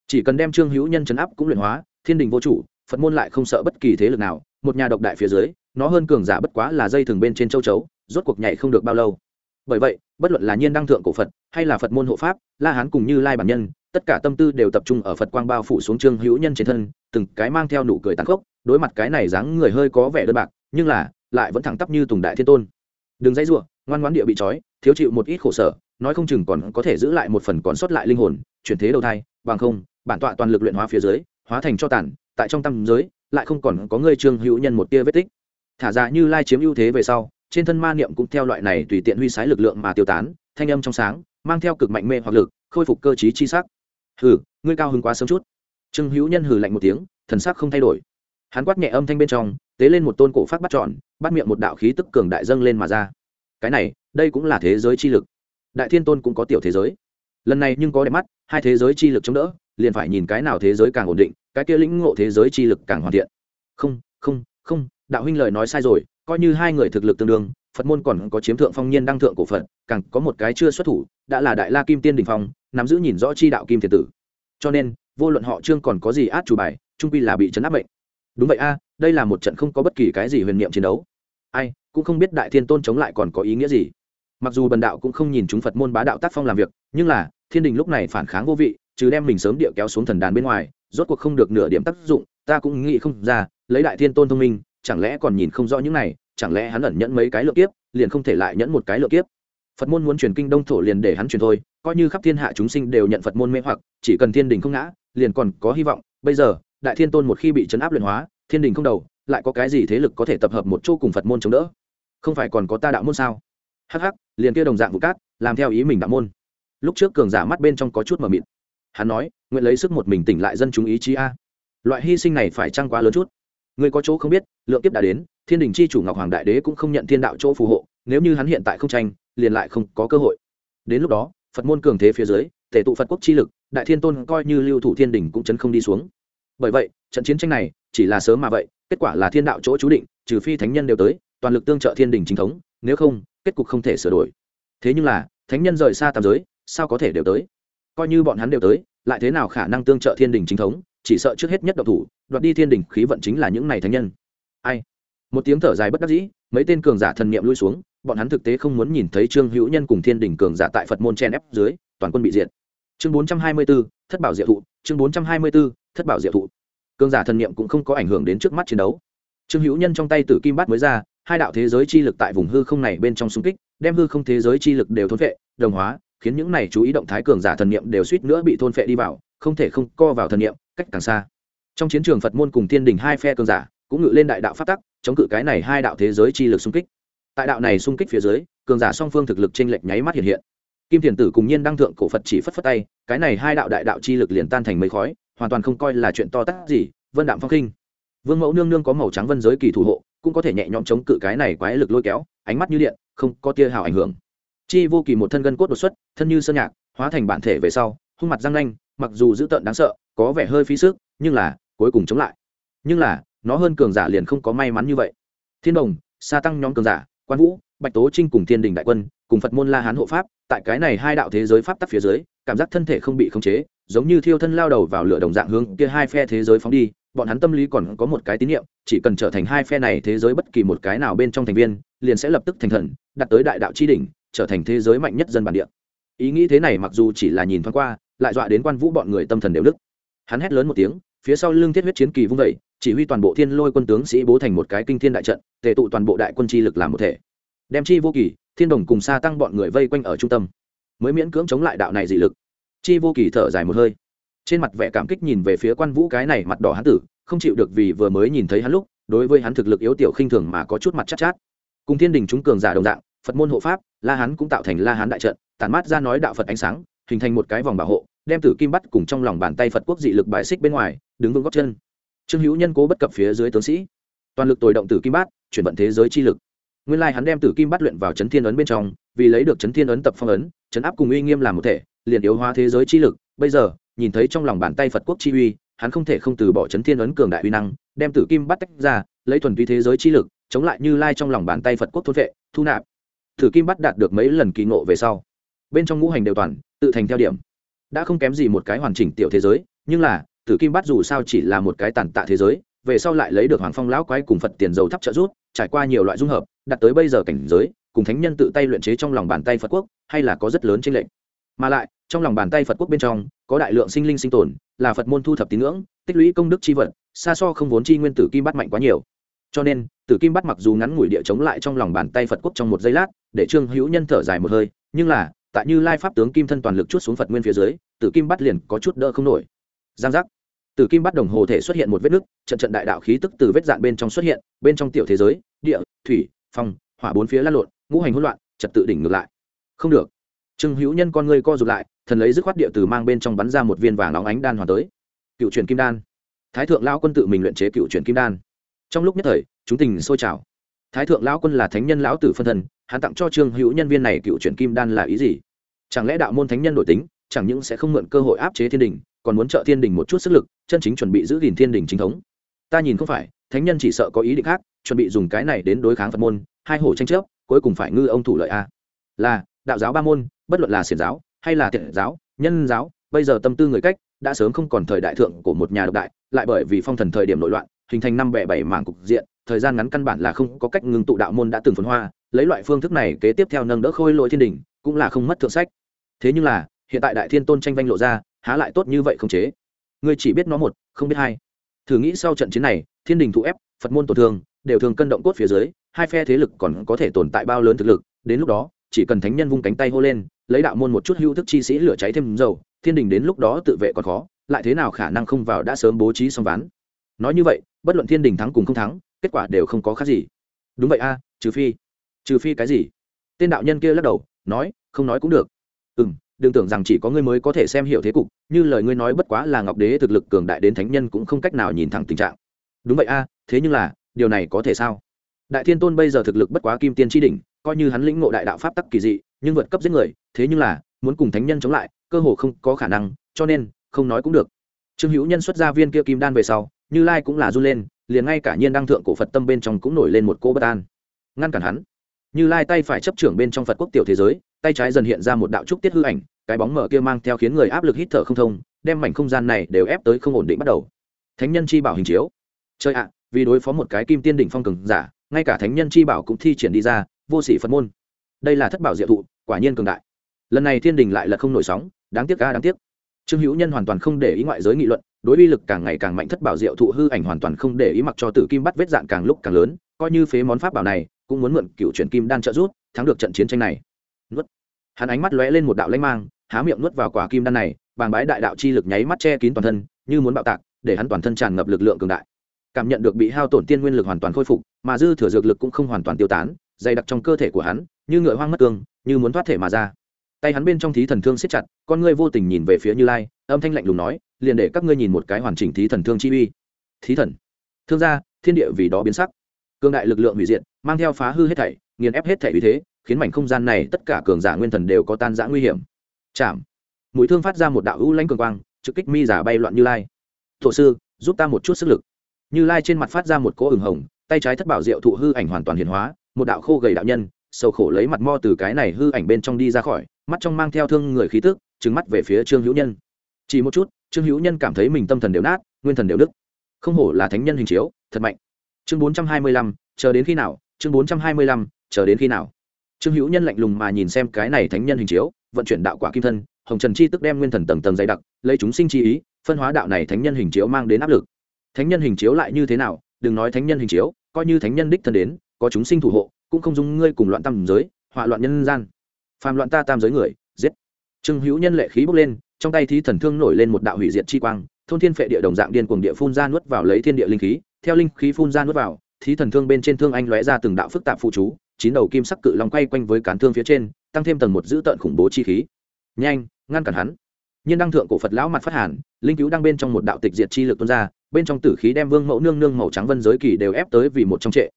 chỉ cần đem trương hữu nhân chấn áp cũng luyện hóa, thiên đình vô chủ, phật môn lại không sợ bất kỳ thế lực nào, một nhà độc đại phía dưới, nó hơn cường giả bất quá là dây thường bên trên châu chấu, rốt cuộc nhảy không được bao lâu. Bởi vậy, bất luận là nhiên đăng thượng cổ phật, hay là phật môn hộ pháp, la hán cùng như lai bản nhân, tất cả tâm tư đều tập trung ở phật quang bao phủ xuống trương hữu nhân trên thân, từng cái mang theo nụ cười tàn khốc, đối mặt cái này dáng người hơi có vẻ đơn bạc, nhưng là, lại vẫn thẳng tắp như tùng đại thiên tôn đừng dãy ruộng ngoan ngoãn địa bị trói, thiếu chịu một ít khổ sở, nói không chừng còn có thể giữ lại một phần còn sót lại linh hồn, chuyển thế đầu thai, bằng không, bản tọa toàn lực luyện hóa phía dưới, hóa thành cho tàn, tại trong tâm giới, lại không còn có người trương hữu nhân một tia vết tích. Thả ra như lai chiếm ưu thế về sau, trên thân ma niệm cũng theo loại này tùy tiện huy sái lực lượng mà tiêu tán, thanh âm trong sáng, mang theo cực mạnh mê hoặc lực, khôi phục cơ chí chi sắc. Hừ, ngươi cao hứng quá sớm chút. Trương hữu nhân hừ lạnh một tiếng, thần sắc không thay đổi hắn quát nhẹ âm thanh bên trong, tế lên một tôn cổ phát bắt trọn, bắt miệng một đạo khí tức cường đại dâng lên mà ra. Cái này, đây cũng là thế giới chi lực. Đại thiên tôn cũng có tiểu thế giới. Lần này nhưng có đẹp mắt, hai thế giới chi lực chống đỡ, liền phải nhìn cái nào thế giới càng ổn định, cái kia lĩnh ngộ thế giới chi lực càng hoàn thiện. Không không không, đạo huynh lời nói sai rồi, coi như hai người thực lực tương đương, phật môn còn có chiếm thượng phong nhiên đăng thượng cổ phật, càng có một cái chưa xuất thủ, đã là đại la kim tiên đình phong, nắm giữ nhìn rõ chi đạo kim thiền tử. Cho nên, vô luận họ trương còn có gì át chủ bài, trung quy là bị chấn áp bệnh đúng vậy a, đây là một trận không có bất kỳ cái gì huyền niệm chiến đấu. Ai, cũng không biết đại thiên tôn chống lại còn có ý nghĩa gì. Mặc dù bần đạo cũng không nhìn chúng phật môn bá đạo tác phong làm việc, nhưng là, thiên đình lúc này phản kháng vô vị chứ đem mình sớm địa kéo xuống thần đàn bên ngoài, rốt cuộc không được nửa điểm tác dụng, ta cũng nghĩ không ra, lấy đại thiên tôn thông minh, chẳng lẽ còn nhìn không rõ những này, chẳng lẽ hắn ẩn nhẫn mấy cái lượng kiếp, liền không thể lại nhẫn một cái lượng kiếp. Phật môn muốn truyền kinh đông thổ liền để hắn truyền thôi, coi như khắp thiên hạ chúng sinh đều nhận phật môn mê hoặc, chỉ cần thiên đình không ngã, liền còn có hy vọng. Bây giờ đại thiên tôn một khi bị chấn áp luyện hóa, thiên đình không đầu, lại có cái gì thế lực có thể tập hợp một chỗ cùng phật môn chống đỡ? Không phải còn có ta đạo môn sao? Hắc hắc, liền kia đồng dạng vụ cát, làm theo ý mình đạo môn. Lúc trước cường giả mắt bên trong có chút mờ mịt. Hắn nói, nguyện lấy sức một mình tỉnh lại dân chúng ý chí a. Loại hy sinh này phải trăng quá lớn chút? Người có chỗ không biết, lượng kiếp đã đến, thiên đình chi chủ ngọc hoàng đại đế cũng không nhận thiên đạo chỗ phù hộ, nếu như hắn hiện tại không tranh, liền lại không có cơ hội. Đến lúc đó, phật môn cường thế phía dưới tể tụ phật quốc chi lực, đại thiên tôn coi như lưu thủ thiên đình cũng chấn không đi xuống bởi vậy, trận chiến tranh này chỉ là sớm mà vậy, kết quả là thiên đạo chỗ chú định, trừ phi thánh nhân đều tới, toàn lực tương trợ thiên đình chính thống, nếu không, kết cục không thể sửa đổi. Thế nhưng là, thánh nhân rời xa tam giới, sao có thể đều tới? Coi như bọn hắn đều tới, lại thế nào khả năng tương trợ thiên đình chính thống? Chỉ sợ trước hết nhất độc thủ, đoạt đi thiên đình khí vận chính là những này thánh nhân. Ai? Một tiếng thở dài bất đắc dĩ, mấy tên cường giả thần niệm lui xuống, bọn hắn thực tế không muốn nhìn thấy trương hữu nhân cùng thiên đình cường giả tại phật môn chen ép dưới, toàn quân bị diệt chương bốn trăm hai mươi b ố thất bảo diệu thụ, chương bốn trăm hai mươi b ố thất bảo diệu thụ. Cường giả thần niệm cũng không có ảnh hưởng đến trước mắt chiến đấu. Trương hữu nhân trong tay tử kim bát mới ra, hai đạo thế giới chi lực tại vùng hư không này bên trong xung kích, đem hư không thế giới chi lực đều thôn vệ đồng hóa, khiến những này chú ý động thái cường giả thần niệm đều suýt nữa bị thôn phệ đi vào, không thể không co vào thần niệm, cách càng xa. Trong chiến trường phật môn cùng tiên đình hai phe cường giả cũng ngự lên đại đạo phát tắc, chống cự cái này hai đạo thế giới chi lực xung kích. Tại đạo này xung kích phía dưới, cường giả song phương thực lực trên lệch nháy mắt hiện hiện kim thiền tử cùng nhiên đăng thượng cổ phật chỉ phất phất tay, cái này hai đạo đại đạo chi lực liền tan thành mấy khói, hoàn toàn không coi là chuyện to tát gì, vân đạm phong khinh vương mẫu nương nương có màu trắng vân giới kỳ thủ hộ, cũng có thể nhẹ nhõm chống cự cái này quái lực lôi kéo, ánh mắt như điện, không có tia hào ảnh hưởng. Chi vô kỳ một thân gân cốt đột xuất, thân như sơn nhạc, hóa thành bản thể về sau hung mặt răng nanh, mặc dù dữ tợn đáng sợ, có vẻ hơi phí sức, nhưng là, cuối cùng chống lại. Nhưng là, nó hơn cường giả liền không có may mắn như vậy. Thiên đồng, sa tăng nhóm cường giả, quan vũ, bạch tố trinh cùng thiên đình đại quân cùng phật môn la hán hộ pháp, tại cái này hai đạo thế giới pháp tắc phía dưới, cảm giác thân thể không bị khống chế, giống như thiêu thân lao đầu vào lửa đồng dạng hướng kia hai phe thế giới phóng đi, bọn hắn tâm lý còn có một cái tín nhiệm chỉ cần trở thành hai phe này thế giới bất kỳ một cái nào bên trong thành viên, liền sẽ lập tức thành thần đặt tới đại đạo tri đỉnh, trở thành thế giới mạnh nhất dân bản địa. Ý nghĩ thế này mặc dù chỉ là nhìn thoáng qua, lại dọa đến quan vũ bọn người tâm thần đều đức hắn hét lớn một tiếng, phía sau lưng thiết huyết chiến kỳ vung vẩy chỉ huy toàn bộ thiên lôi quân tướng sĩ bố thành một cái kinh thiên đại trận, tề tụ toàn bộ đại quân chi lực làm một thể. Đem chi vô kỳ thiên đồng cùng xa tăng bọn người vây quanh ở trung tâm mới miễn cưỡng chống lại đạo này dị lực. Chi vô kỳ thở dài một hơi trên mặt vẻ cảm kích nhìn về phía quan vũ cái này mặt đỏ hắn tử không chịu được vì vừa mới nhìn thấy hắn lúc đối với hắn thực lực yếu tiểu khinh thường mà có chút mặt chắc chát, chát. Cùng thiên đình chúng cường giả đồng dạng phật môn hộ pháp la hán cũng tạo thành la hán đại trận tản mát ra nói đạo phật ánh sáng hình thành một cái vòng bảo hộ đem tử kim bắt cùng trong lòng bàn tay phật quốc dị lực bài xích bên ngoài đứng vững góc chân. Trương hữu nhân cố bất cập phía dưới tướng sĩ. Toàn lực tồi động tử kim bát chuyển vận thế giới chi lực nguyên lai hắn đem tử kim bát luyện vào chấn thiên ấn bên trong, vì lấy được chấn thiên ấn tập phong ấn, chấn áp cùng uy nghiêm làm một thể, liền yếu hóa thế giới chi lực. Bây giờ, nhìn thấy trong lòng bàn tay phật quốc chi uy, hắn không thể không từ bỏ chấn thiên ấn cường đại uy năng, đem tử kim bắt tách ra, lấy thuần túy thế giới chi lực, chống lại như lai trong lòng bàn tay phật quốc thốt vệ, thu nạp. Thử kim bắt đạt được mấy lần kỳ ngộ về sau, bên trong ngũ hành đều toàn, tự thành theo điểm. Đã không kém gì một cái hoàn chỉnh tiểu thế giới, nhưng là, tử kim bắt dù sao chỉ là một cái tàn tạ thế giới, về sau lại lấy được hoàng phong lão quái cùng phật tiền dầu thắp trợ rút trải qua nhiều loại dung hợp đặt tới bây giờ cảnh giới, cùng thánh nhân tự tay luyện chế trong lòng bàn tay phật quốc, hay là có rất lớn tranh lệnh mà lại, trong lòng bàn tay phật quốc bên trong, có đại lượng sinh linh sinh tồn, là phật môn thu thập tín ngưỡng, tích lũy công đức chi vật, xa so không vốn chi nguyên tử kim bắt mạnh quá nhiều. Cho nên, tử kim bắt mặc dù ngắn ngủi địa chống lại trong lòng bàn tay phật quốc trong một giây lát, để trương hữu nhân thở dài một hơi, nhưng là, tại như lai pháp tướng kim thân toàn lực chút xuống phật nguyên phía dưới, tử kim bắt liền có chút đỡ không nổi. Giang giác. Tử kim bắt đồng hồ thể xuất hiện một vết nứt, trận trận đại đạo khí tức từ vết dạn bên trong xuất hiện, bên trong tiểu thế giới, địa, thủy phong, hỏa bốn phía lăn lộn, ngũ hành hỗn loạn, trật tự đỉnh ngược lại. Không được. Trương hữu nhân con ngươi co rụt lại, thần lấy dứt khoát địa từ mang bên trong bắn ra một viên vàng óng ánh đan hoàn tới. Cựu truyền kim đan. Thái thượng lao quân tự mình luyện chế cựu truyền kim đan. Trong lúc nhất thời, chúng tình sôi trào. Thái thượng lão quân là thánh nhân lão tử phân thân, hắn tặng cho trương hữu nhân viên này cựu truyền kim đan là ý gì? Chẳng lẽ đạo môn thánh nhân đổi tính, chẳng những sẽ không mượn cơ hội áp chế thiên đình, còn muốn trợ thiên đình một chút sức lực, chân chính chuẩn bị giữ gìn thiên đình chính thống. Ta nhìn không phải thánh nhân chỉ sợ có ý định khác, chuẩn bị dùng cái này đến đối kháng phật môn, hai hổ tranh chấp, cuối cùng phải ngư ông thủ lợi a. Là, đạo giáo ba môn, bất luận là xiển giáo hay là thiện giáo, nhân giáo, bây giờ tâm tư người cách, đã sớm không còn thời đại thượng của một nhà độc đại, lại bởi vì phong thần thời điểm nội loạn, hình thành năm bẻ bảy mảng cục diện, thời gian ngắn căn bản là không có cách ngừng tụ đạo môn đã từng phồn hoa, lấy loại phương thức này kế tiếp theo nâng đỡ khôi lỗi thiên đình, cũng là không mất thượng sách. Thế nhưng là, hiện tại đại thiên tôn tranh vanh lộ ra, há lại tốt như vậy không chế. Ngươi chỉ biết nó một, không biết hai thử nghĩ sau trận chiến này, thiên đình thụ ép, phật môn tổn thương, đều thường cân động cốt phía dưới, hai phe thế lực còn có thể tồn tại bao lớn thực lực, đến lúc đó, chỉ cần thánh nhân vung cánh tay hô lên, lấy đạo môn một chút hữu thức chi sĩ lửa cháy thêm dầu, thiên đình đến lúc đó tự vệ còn khó, lại thế nào khả năng không vào đã sớm bố trí xong ván. Nói như vậy, bất luận thiên đình thắng cùng không thắng, kết quả đều không có khác gì. Đúng vậy a, trừ phi trừ phi cái gì? Tên đạo nhân kia lắc đầu, nói, không nói cũng được. Ừ m đừng tưởng rằng chỉ có ngươi mới có thể xem hiểu thế cục, như lời ngươi nói bất quá là ngọc đế thực lực cường đại đến thánh nhân cũng không cách nào nhìn thẳng tình trạng. Đúng vậy a, thế nhưng là, điều này có thể sao? Đại thiên tôn bây giờ thực lực bất quá kim tiên tri đỉnh, coi như hắn lĩnh ngộ đại đạo pháp tắc kỳ dị, nhưng vượt cấp giết người, thế nhưng là, muốn cùng thánh nhân chống lại, cơ hồ không có khả năng, cho nên, không nói cũng được. Trương hữu nhân xuất ra viên kia kim đan về sau, như lai cũng là run lên, liền ngay cả nhiên đăng thượng cổ phật tâm bên trong cũng nổi lên một cô bất an. Ngăn cản hắn. Như lai tay phải chấp trưởng bên trong phật quốc tiểu thế giới tay trái dần hiện ra một đạo trúc tiết hư ảnh, cái bóng mở kia mang theo khiến người áp lực hít thở không thông, đem mảnh không gian này đều ép tới không ổn định bắt đầu. Thánh nhân chi bảo hình chiếu. Chơi ạ, vì đối phó một cái kim tiên đỉnh phong cường giả, ngay cả thánh nhân chi bảo cũng thi triển đi ra, vô sĩ phật môn. Đây là thất bảo diệu thụ, quả nhiên cường đại. Lần này thiên đình lại là không nổi sóng, đáng tiếc ca đáng tiếc. Trương hữu nhân hoàn toàn không để ý ngoại giới nghị luận, đối uy lực càng ngày càng mạnh thất bảo diệu thụ hư ảnh hoàn toàn không để ý mặc cho tử kim bắt vết dạn càng lúc càng lớn, coi như phế món pháp bảo này, cũng muốn mượn cựu truyền kim đan trợ giúp, thắng được trận chiến tranh này nuốt. Hắn ánh mắt lóe lên một đạo lanh mang, há miệng nuốt vào quả kim đan này, bàng bái đại đạo chi lực nháy mắt che kín toàn thân, như muốn bạo tạc, để hắn toàn thân tràn ngập lực lượng cường đại. Cảm nhận được bị hao tổn tiên nguyên lực hoàn toàn khôi phục, mà dư thừa dược lực cũng không hoàn toàn tiêu tán, dày đặc trong cơ thể của hắn, như ngựa hoang mất cương, như muốn thoát thể mà ra. Tay hắn bên trong thí thần thương siết chặt, con ngươi vô tình nhìn về phía như lai, âm thanh lạnh lùng nói, liền để các ngươi nhìn một cái hoàn chỉnh thí thần thương chi uy. Thí thần. Thương gia, thiên địa vì đó biến sắc. Cương đại lực lượng hủy diệt, mang theo phá hư hết thảy, nghiền ép hết thảy vì thế khiến mảnh không gian này tất cả cường giả nguyên thần đều có tan rã nguy hiểm. Chạm. Mũi thương phát ra một đạo hữu lãnh cường quang, trực kích mi giả bay loạn như lai. Thổ sư, giúp ta một chút sức lực. Như lai trên mặt phát ra một cỗ ửng hồng, tay trái thất bảo diệu thụ hư ảnh hoàn toàn hiện hóa, một đạo khô gầy đạo nhân, sầu khổ lấy mặt mo từ cái này hư ảnh bên trong đi ra khỏi, mắt trong mang theo thương người khí tức trứng mắt về phía trương hữu nhân. Chỉ một chút, trương hữu nhân cảm thấy mình tâm thần đều nát, nguyên thần đều đức không hổ là thánh nhân hình chiếu, thật mạnh. Chương bốn trăm hai mươi lăm, chờ đến khi nào? Chương bốn trăm hai mươi lăm, chờ đến khi nào? Trương hữu nhân lạnh lùng mà nhìn xem cái này thánh nhân hình chiếu, vận chuyển đạo quả kim thân, hồng trần chi tức đem nguyên thần tầng tầng dày đặc, lấy chúng sinh chi ý, phân hóa đạo này thánh nhân hình chiếu mang đến áp lực. Thánh nhân hình chiếu lại như thế nào? Đừng nói thánh nhân hình chiếu, coi như thánh nhân đích thân đến, có chúng sinh thủ hộ, cũng không dung ngươi cùng loạn tam giới, họa loạn nhân gian. Phàm loạn ta tam giới người, giết. Trương hữu nhân lệ khí bốc lên, trong tay thí thần thương nổi lên một đạo hủy diệt chi quang, thôn thiên phệ địa đồng dạng điên cuồng địa phun ra nuốt vào lấy thiên địa linh khí, theo linh khí phun ra nuốt vào, thí thần thương bên trên thương anh lóe ra từng đạo phức tạp phụ chú chín đầu kim sắc cự long quay quanh với cán thương phía trên, tăng thêm tầng một dữ tợn khủng bố chi khí. Nhanh, ngăn cản hắn. Nhiên đăng thượng cổ phật lão mặt phát hàn, linh cứu đang bên trong một đạo tịch diệt chi lực tuôn ra, bên trong tử khí đem vương mẫu nương nương màu trắng vân giới kỳ đều ép tới vì một trong trệ.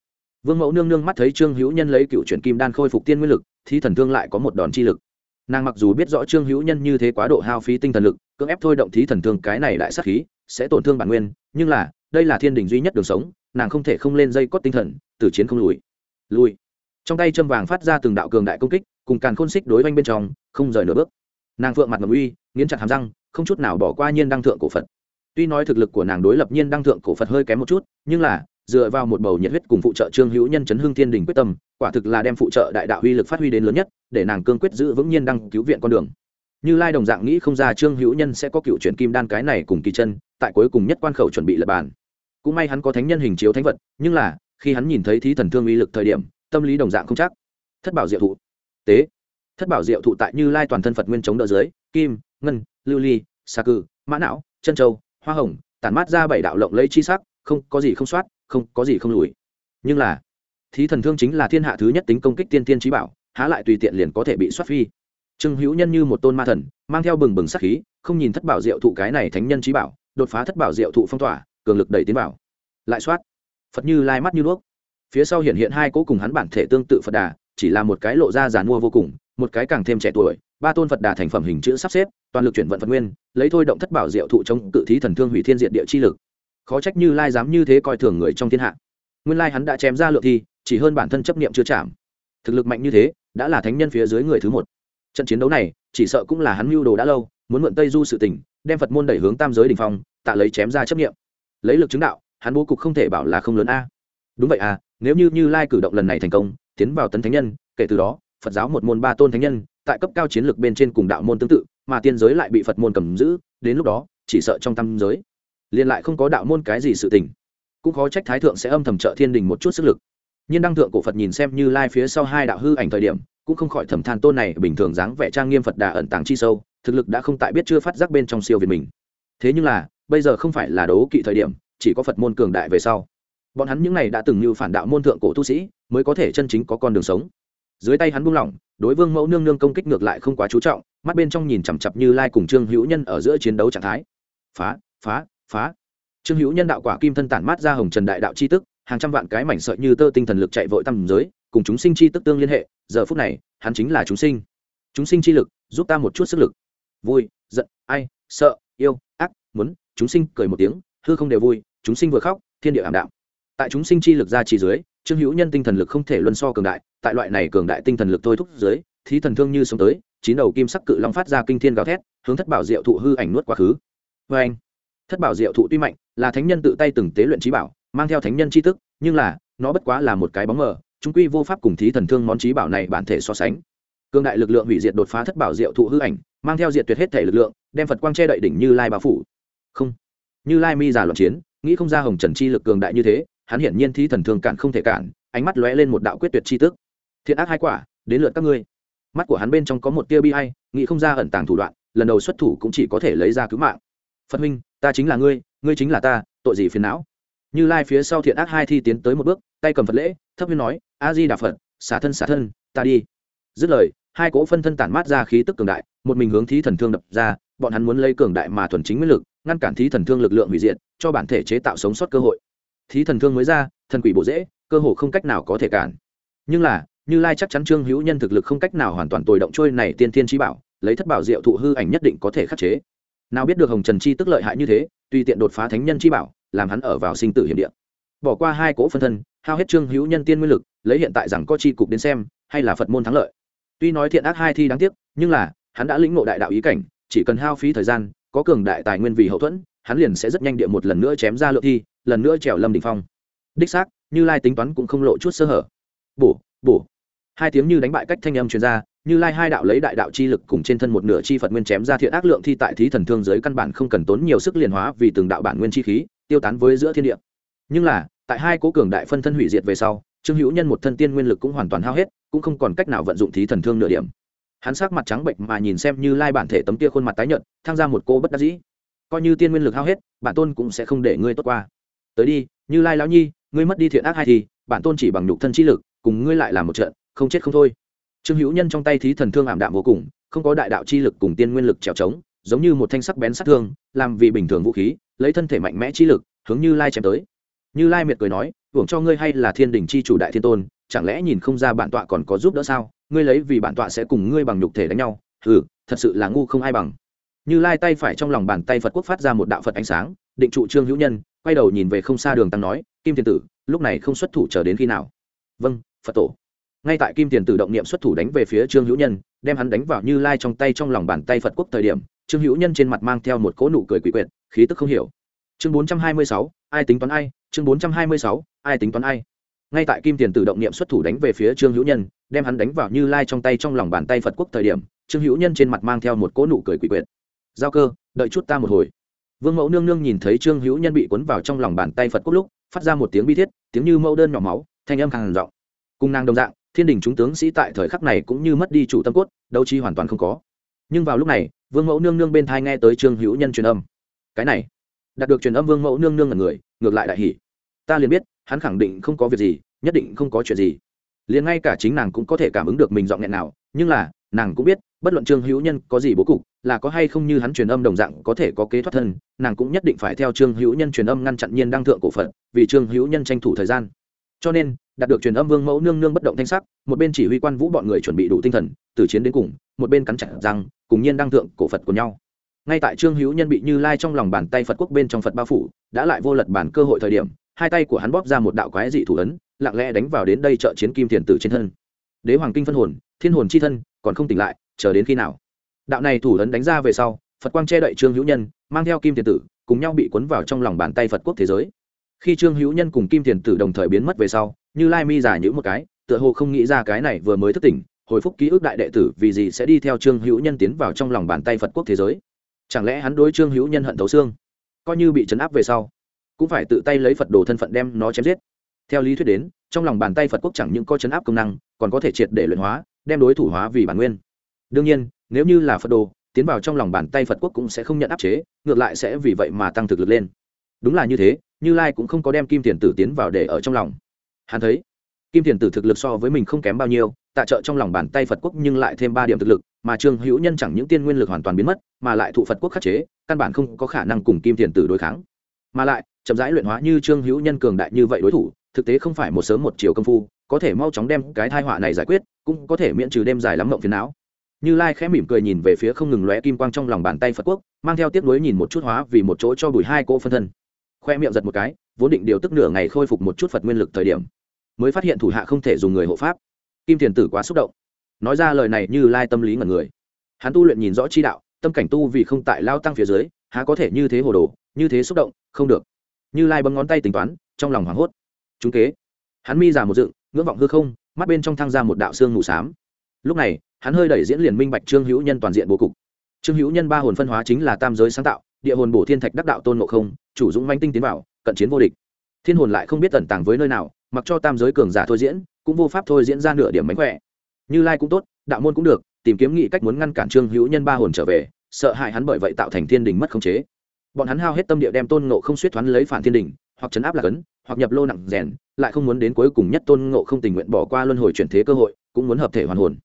Vương mẫu nương nương mắt thấy trương hữu nhân lấy cựu chuyển kim đan khôi phục tiên nguyên lực thì thần thương lại có một đòn chi lực. Nàng mặc dù biết rõ trương hữu nhân như thế quá độ hao phí tinh thần lực, cưỡng ép thôi động thí thần thương cái này lại sát khí, sẽ tổn thương bản nguyên, nhưng là, đây là thiên đình duy nhất đường sống, nàng không thể không lên dây cót tinh thần, tử chiến không lùi. Lùi trong tay châm vàng phát ra từng đạo cường đại công kích, cùng càn khôn xích đối oanh bên trong, không rời nửa bước. Nàng phượng mặt ngầm uy, nghiến chặt hàm răng, không chút nào bỏ qua nhiên đăng thượng cổ phật. Tuy nói thực lực của nàng đối lập nhiên đăng thượng cổ phật hơi kém một chút, nhưng là, dựa vào một bầu nhiệt huyết cùng phụ trợ trương hữu nhân chấn hương thiên đình quyết tâm, quả thực là đem phụ trợ đại đạo uy lực phát huy đến lớn nhất, để nàng cương quyết giữ vững nhiên đăng cứu viện con đường. Như lai đồng dạng nghĩ không ra trương hữu nhân sẽ có cựu chuyển kim đan cái này cùng kỳ chân, tại cuối cùng nhất quan khẩu chuẩn bị lập bàn. Cũng may hắn có thánh nhân hình chiếu thánh vật, nhưng là, khi hắn nhìn thấy thí thần thương uy lực thời điểm tâm lý đồng dạng không chắc. Thất bảo diệu thụ. Tế. Thất bảo diệu thụ tại như lai toàn thân phật nguyên chống đỡ dưới, kim, ngân, lưu ly, xà cự mã não, chân châu, hoa hồng, tản mát ra bảy đạo lộng lấy chi sắc, không có gì không soát, không có gì không lùi. Nhưng là, thí thần thương chính là thiên hạ thứ nhất tính công kích tiên tiên trí bảo, há lại tùy tiện liền có thể bị soát phi. Trương hữu nhân như một tôn ma thần, mang theo bừng bừng sắc khí, không nhìn thất bảo diệu thụ cái này thánh nhân trí bảo, đột phá thất bảo diệu thụ phong tỏa, cường lực đẩy tiến vào. Lại soát. Phật như lai mắt như đuốc phía sau hiện hiện hai cỗ cùng hắn bản thể tương tự phật đà, chỉ là một cái lộ ra giàn mua vô cùng, một cái càng thêm trẻ tuổi, ba tôn phật đà thành phẩm hình chữ sắp xếp, toàn lực chuyển vận phật nguyên, lấy thôi động thất bảo diệu thụ chống cự thí thần thương hủy thiên diện địa chi lực. Khó trách như lai dám như thế coi thường người trong thiên hạ. Nguyên lai hắn đã chém ra lượng thi, chỉ hơn bản thân chấp niệm chưa chạm. Thực lực mạnh như thế, đã là thánh nhân phía dưới người thứ một. Trận chiến đấu này, chỉ sợ cũng là hắn mưu đồ đã lâu, muốn mượn tây du sự tình, đem phật môn đẩy hướng tam giới đình phong, tạ lấy chém ra chấp niệm. Lấy lực chứng đạo, hắn bố cục không thể bảo là không lớn a đúng vậy à nếu như như lai cử động lần này thành công, tiến vào tấn thánh nhân, kể từ đó, phật giáo một môn ba tôn thánh nhân, tại cấp cao chiến lược bên trên cùng đạo môn tương tự, mà tiên giới lại bị phật môn cầm giữ, đến lúc đó, chỉ sợ trong tâm giới, liền lại không có đạo môn cái gì sự tình. Cũng khó trách thái thượng sẽ âm thầm trợ thiên đình một chút sức lực. Nhưng đăng thượng cổ phật nhìn xem như lai phía sau hai đạo hư ảnh thời điểm, cũng không khỏi thầm than tôn này bình thường dáng vẻ trang nghiêm phật đà ẩn tàng chi sâu, thực lực đã không tại biết chưa phát giác bên trong siêu việt mình. Thế nhưng là, bây giờ không phải là đấu kỵ thời điểm, chỉ có phật môn cường đại về sau bọn hắn những này đã từng như phản đạo môn thượng cổ tu sĩ, mới có thể chân chính có con đường sống. Dưới tay hắn buông lỏng, đối vương mẫu nương nương công kích ngược lại không quá chú trọng, mắt bên trong nhìn chằm chặp như lai cùng trương hữu nhân ở giữa chiến đấu trạng thái. Phá phá phá. Trương hữu nhân đạo quả kim thân tản mát ra hồng trần đại đạo c h i tức, hàng trăm vạn cái mảnh sợi như tơ tinh thần lực chạy vội tầm giới, cùng chúng sinh chi tức tương liên hệ, giờ phút này, hắn chính là chúng sinh. Chúng sinh chi lực, giúp ta một chút sức lực. Vui, giận, ai, sợ, yêu, ác, muốn, chúng sinh cười một tiếng, hư không đều vui, chúng sinh vừa khóc, thiên địa ảm đạm tại chúng sinh chi lực ra chỉ dưới, trương hữu nhân tinh thần lực không thể luân so cường đại, tại loại này cường đại tinh thần lực thôi thúc dưới, thí thần thương như sống tới, chín đầu kim sắc cự long phát ra kinh thiên gào thét, hướng thất bảo diệu thụ hư ảnh nuốt quá khứ. Vê anh thất bảo diệu thụ tuy mạnh, là thánh nhân tự tay từng tế luyện trí bảo, mang theo thánh nhân tri thức tức, nhưng là, nó bất quá là một cái bóng mờ, chúng quy vô pháp cùng thí thần thương món trí bảo này bản thể so sánh. Cương đại lực lượng hủy diệt đột phá thất bảo diệu thụ hư ảnh, mang theo diệt tuyệt hết thể lực lượng, đem phật quang che đậy đỉnh như lai bao phủ. Không! Như lai mi giả loạn chiến, nghĩ không ra hồng trần chi lực cường đại như thế hắn hiển nhiên thí thần thương cản không thể cản ánh mắt lóe lên một đạo quyết tuyệt chi tức. Thiện ác hai quả đến lượt các ngươi. Mắt của hắn bên trong có một tia bi hay nghĩ không ra ẩn tàng thủ đoạn lần đầu xuất thủ cũng chỉ có thể lấy ra cứu mạng. Phật Minh, ta chính là ngươi ngươi chính là ta tội gì phiền não? Như lai phía sau thiện ác hai thi tiến tới một bước tay cầm phật lễ thấp huyên nói a di đà phật xả thân xả thân ta đi. Dứt lời hai cỗ phân thân tản mát ra khí tức cường đại một mình hướng thí thần thương đập ra bọn hắn muốn lấy cường đại mà thuần chính nguyên lực ngăn cản thí thần thương lực lượng hủy diệt cho bản thể chế tạo sống sót cơ hội thí thần thương mới ra, thần quỷ bộ dễ, cơ hồ không cách nào có thể cản. Nhưng là, như lai chắc chắn trương hữu nhân thực lực không cách nào hoàn toàn tồi động trôi này tiên thiên trí bảo, lấy thất bảo diệu thụ hư ảnh nhất định có thể khắc chế. Nào biết được hồng trần chi tức lợi hại như thế, tùy tiện đột phá thánh nhân chi bảo, làm hắn ở vào sinh tử hiểm địa. Bỏ qua hai cỗ phân thân, hao hết trương hữu nhân tiên nguyên lực, lấy hiện tại rằng có chi cục đến xem, hay là phật môn thắng lợi. Tuy nói thiện ác hai thi đáng tiếc, nhưng là, hắn đã lĩnh ngộ đại đạo ý cảnh, chỉ cần hao phí thời gian, có cường đại tài nguyên vì hậu thuẫn, hắn liền sẽ rất nhanh địa một lần nữa chém ra lượng thi lần nữa trèo lâm đ phong. Đích xác, như lai tính toán cũng không lộ chút sơ hở. Bổ bổ. Hai tiếng như đánh bại cách thanh âm truyền ra, như lai hai đạo lấy đại đạo chi lực cùng trên thân một nửa chi phật nguyên chém ra thiện ác lượng thi tại thí thần thương giới căn bản không cần tốn nhiều sức liền hóa vì từng đạo bản nguyên chi khí, tiêu tán với giữa thiên địa. Nhưng là, tại hai cố cường đại phân thân hủy diệt về sau, trương hữu nhân một thân tiên nguyên lực cũng hoàn toàn hao hết, cũng không còn cách nào vận dụng thí thần thương nửa điểm. Hắn sắc mặt trắng bệnh mà nhìn xem như lai bản thể tấm kia khuôn mặt tái nhợt tham gia một cô bất đắc dĩ. Coi như tiên nguyên lực hao hết, bản tôn cũng sẽ không để ngươi tốt qua tới đi, như lai lão nhi, ngươi mất đi thiện ác hay thì, bản tôn chỉ bằng nhục thân chi lực, cùng ngươi lại làm một trận, không chết không thôi. Trương hữu nhân trong tay thí thần thương ảm đạm vô cùng, không có đại đạo chi lực cùng tiên nguyên lực trèo trống, giống như một thanh sắc bén sát thương, làm vì bình thường vũ khí, lấy thân thể mạnh mẽ chi lực, hướng như lai chém tới. Như lai miệt cười nói, hưởng cho ngươi hay là thiên đình chi chủ đại thiên tôn, chẳng lẽ nhìn không ra bản tọa còn có giúp đỡ sao? Ngươi lấy vì bản tọa sẽ cùng ngươi bằng nhục thể đánh nhau. Ừ thật sự là ngu không ai bằng. Như lai tay phải trong lòng bàn tay phật quốc phát ra một đạo phật ánh sáng, định trụ trương hữu nhân quay đầu nhìn về không xa đường tăng nói, kim thiên tử, lúc này không xuất thủ chờ đến khi nào? Vâng phật tổ. Ngay tại kim tiền tử động niệm xuất thủ đánh về phía trương hữu nhân, đem hắn đánh vào như lai trong tay trong lòng bàn tay phật quốc thời điểm, trương hữu nhân trên mặt mang theo một cỗ nụ cười quỷ quyệt, khí tức không hiểu. Chương bốn trăm hai mươi sáu, ai tính toán ai? Chương bốn trăm hai mươi sáu, ai tính toán ai? Ngay tại kim tiền tử động niệm xuất thủ đánh về phía trương hữu nhân, đem hắn đánh vào như lai trong tay trong lòng bàn tay phật quốc thời điểm, trương hữu nhân trên mặt mang theo một cỗ nụ cười quỷ quyệt. Giao cơ, đợi chút ta một hồi vương mẫu nương nương nhìn thấy trương hữu nhân bị cuốn vào trong lòng bàn tay phật quốc lúc, phát ra một tiếng bi thiết, tiếng như mẫu đơn nhỏ máu, thanh âm càng giọng. Cung nàng đồng dạng, thiên đình chúng tướng sĩ tại thời khắc này cũng như mất đi chủ tâm cốt, đấu chi hoàn toàn không có. Nhưng vào lúc này, vương mẫu nương nương bên thai nghe tới trương hữu nhân truyền âm. Cái này, đạt được truyền âm vương mẫu nương nương là người, ngược lại đại hỉ. Ta liền biết, hắn khẳng định không có việc gì, nhất định không có chuyện gì. Liền ngay cả chính nàng cũng có thể cảm ứng được mình giọng nghẹn nào, nhưng là, nàng cũng biết bất luận trương hữu nhân có gì bố cục, là có hay không như hắn truyền âm đồng dạng có thể có kế thoát thân, nàng cũng nhất định phải theo trương hữu nhân truyền âm ngăn chặn nhiên đăng thượng cổ phận vì trương hữu nhân tranh thủ thời gian. Cho nên, đạt được truyền âm vương mẫu nương nương bất động thanh sắc, một bên chỉ huy quan vũ bọn người chuẩn bị đủ tinh thần, từ chiến đến cùng, một bên cắn chặt răng, cùng nhiên đăng thượng cổ phật của nhau. Ngay tại trương hữu nhân bị như lai trong lòng bàn tay phật quốc bên trong phật bao phủ, đã lại vô lật bản cơ hội thời điểm, hai tay của hắn bóp ra một đạo quái dị thủ ấn, lặng lẽ đánh vào đến đây trợ chiến kim thiền tử trên thân. Đế hoàng kinh phân hồn, thiên hồn chi thân, còn không tỉnh lại chờ đến khi nào. Đạo này thủ ấn đánh ra về sau, phật quang che đậy trương hữu nhân, mang theo kim thiền tử, cùng nhau bị cuốn vào trong lòng bàn tay phật quốc thế giới. Khi trương hữu nhân cùng kim thiền tử đồng thời biến mất về sau, như lai mi giả nhữ một cái, tựa hồ không nghĩ ra cái này vừa mới thức tỉnh, hồi phúc ký ức đại đệ tử vì gì sẽ đi theo trương hữu nhân tiến vào trong lòng bàn tay phật quốc thế giới. Chẳng lẽ hắn đối trương hữu nhân hận thấu xương? Coi như bị chấn áp về sau, cũng phải tự tay lấy phật đồ thân phận đem nó chém giết. Theo lý thuyết đến, trong lòng bàn tay phật quốc chẳng những có chấn áp công năng, còn có thể triệt để luyện hóa, đem đối thủ hóa vì bản nguyên đương nhiên, nếu như là phật đồ, tiến vào trong lòng bàn tay phật quốc cũng sẽ không nhận áp chế, ngược lại sẽ vì vậy mà tăng thực lực lên. Đúng là như thế, như lai cũng không có đem kim tiền tử tiến vào để ở trong lòng. Hắn thấy, kim tiền tử thực lực so với mình không kém bao nhiêu, tạ trợ trong lòng bàn tay phật quốc nhưng lại thêm ba điểm thực lực, mà trương hữu nhân chẳng những tiên nguyên lực hoàn toàn biến mất, mà lại thụ phật quốc khắc chế, căn bản không có khả năng cùng kim tiền tử đối kháng. Mà lại, chậm rãi luyện hóa như trương hữu nhân cường đại như vậy đối thủ, thực tế không phải một sớm một chiều công phu, có thể mau chóng đem cái thai họa này giải quyết, cũng có thể miễn trừ đêm dài lắm mộng phiền não như lai khẽ mỉm cười nhìn về phía không ngừng lóe kim quang trong lòng bàn tay phật quốc, mang theo tiếp nối nhìn một chút hóa vì một chỗ cho bùi hai cỗ phân thân. Khoe miệng giật một cái, vốn định điều tức nửa ngày khôi phục một chút phật nguyên lực thời điểm, mới phát hiện thủ hạ không thể dùng người hộ pháp. Kim thiền tử quá xúc động. Nói ra lời này như lai tâm lý ngẩn người. Hắn tu luyện nhìn rõ chi đạo, tâm cảnh tu vì không tại lao tăng phía dưới, há có thể như thế hồ đồ, như thế xúc động, không được. Như lai bấm ngón tay tính toán, trong lòng hoảng hốt. Chúng kế. Hắn mi giả một dựng, ngưỡng vọng hư không, mắt bên trong thang ra một đạo xương ngủ xám lúc này, hắn hơi đẩy diễn liền minh bạch trương hữu nhân toàn diện bố cục. Trương hữu nhân ba hồn phân hóa chính là tam giới sáng tạo, địa hồn bổ thiên thạch đắc đạo tôn ngộ không, chủ dũng manh tinh tiến vào, cận chiến vô địch. Thiên hồn lại không biết tẩn tàng với nơi nào, mặc cho tam giới cường giả thôi diễn, cũng vô pháp thôi diễn ra nửa điểm mánh khỏe. Như lai cũng tốt, đạo môn cũng được, tìm kiếm nghị cách muốn ngăn cản trương hữu nhân ba hồn trở về, sợ hại hắn bởi vậy tạo thành thiên đình mất khống chế. Bọn hắn hao hết tâm địa đem tôn ngộ không suýt thoáng lấy phản thiên đình, hoặc chấn áp là cấn hoặc nhập lô nặng rèn, lại không muốn đến cuối cùng nhất tôn ngộ không tình nguyện bỏ qua luân hồi chuyển thế cơ hội, cũng muốn hợp thể hoàn hồn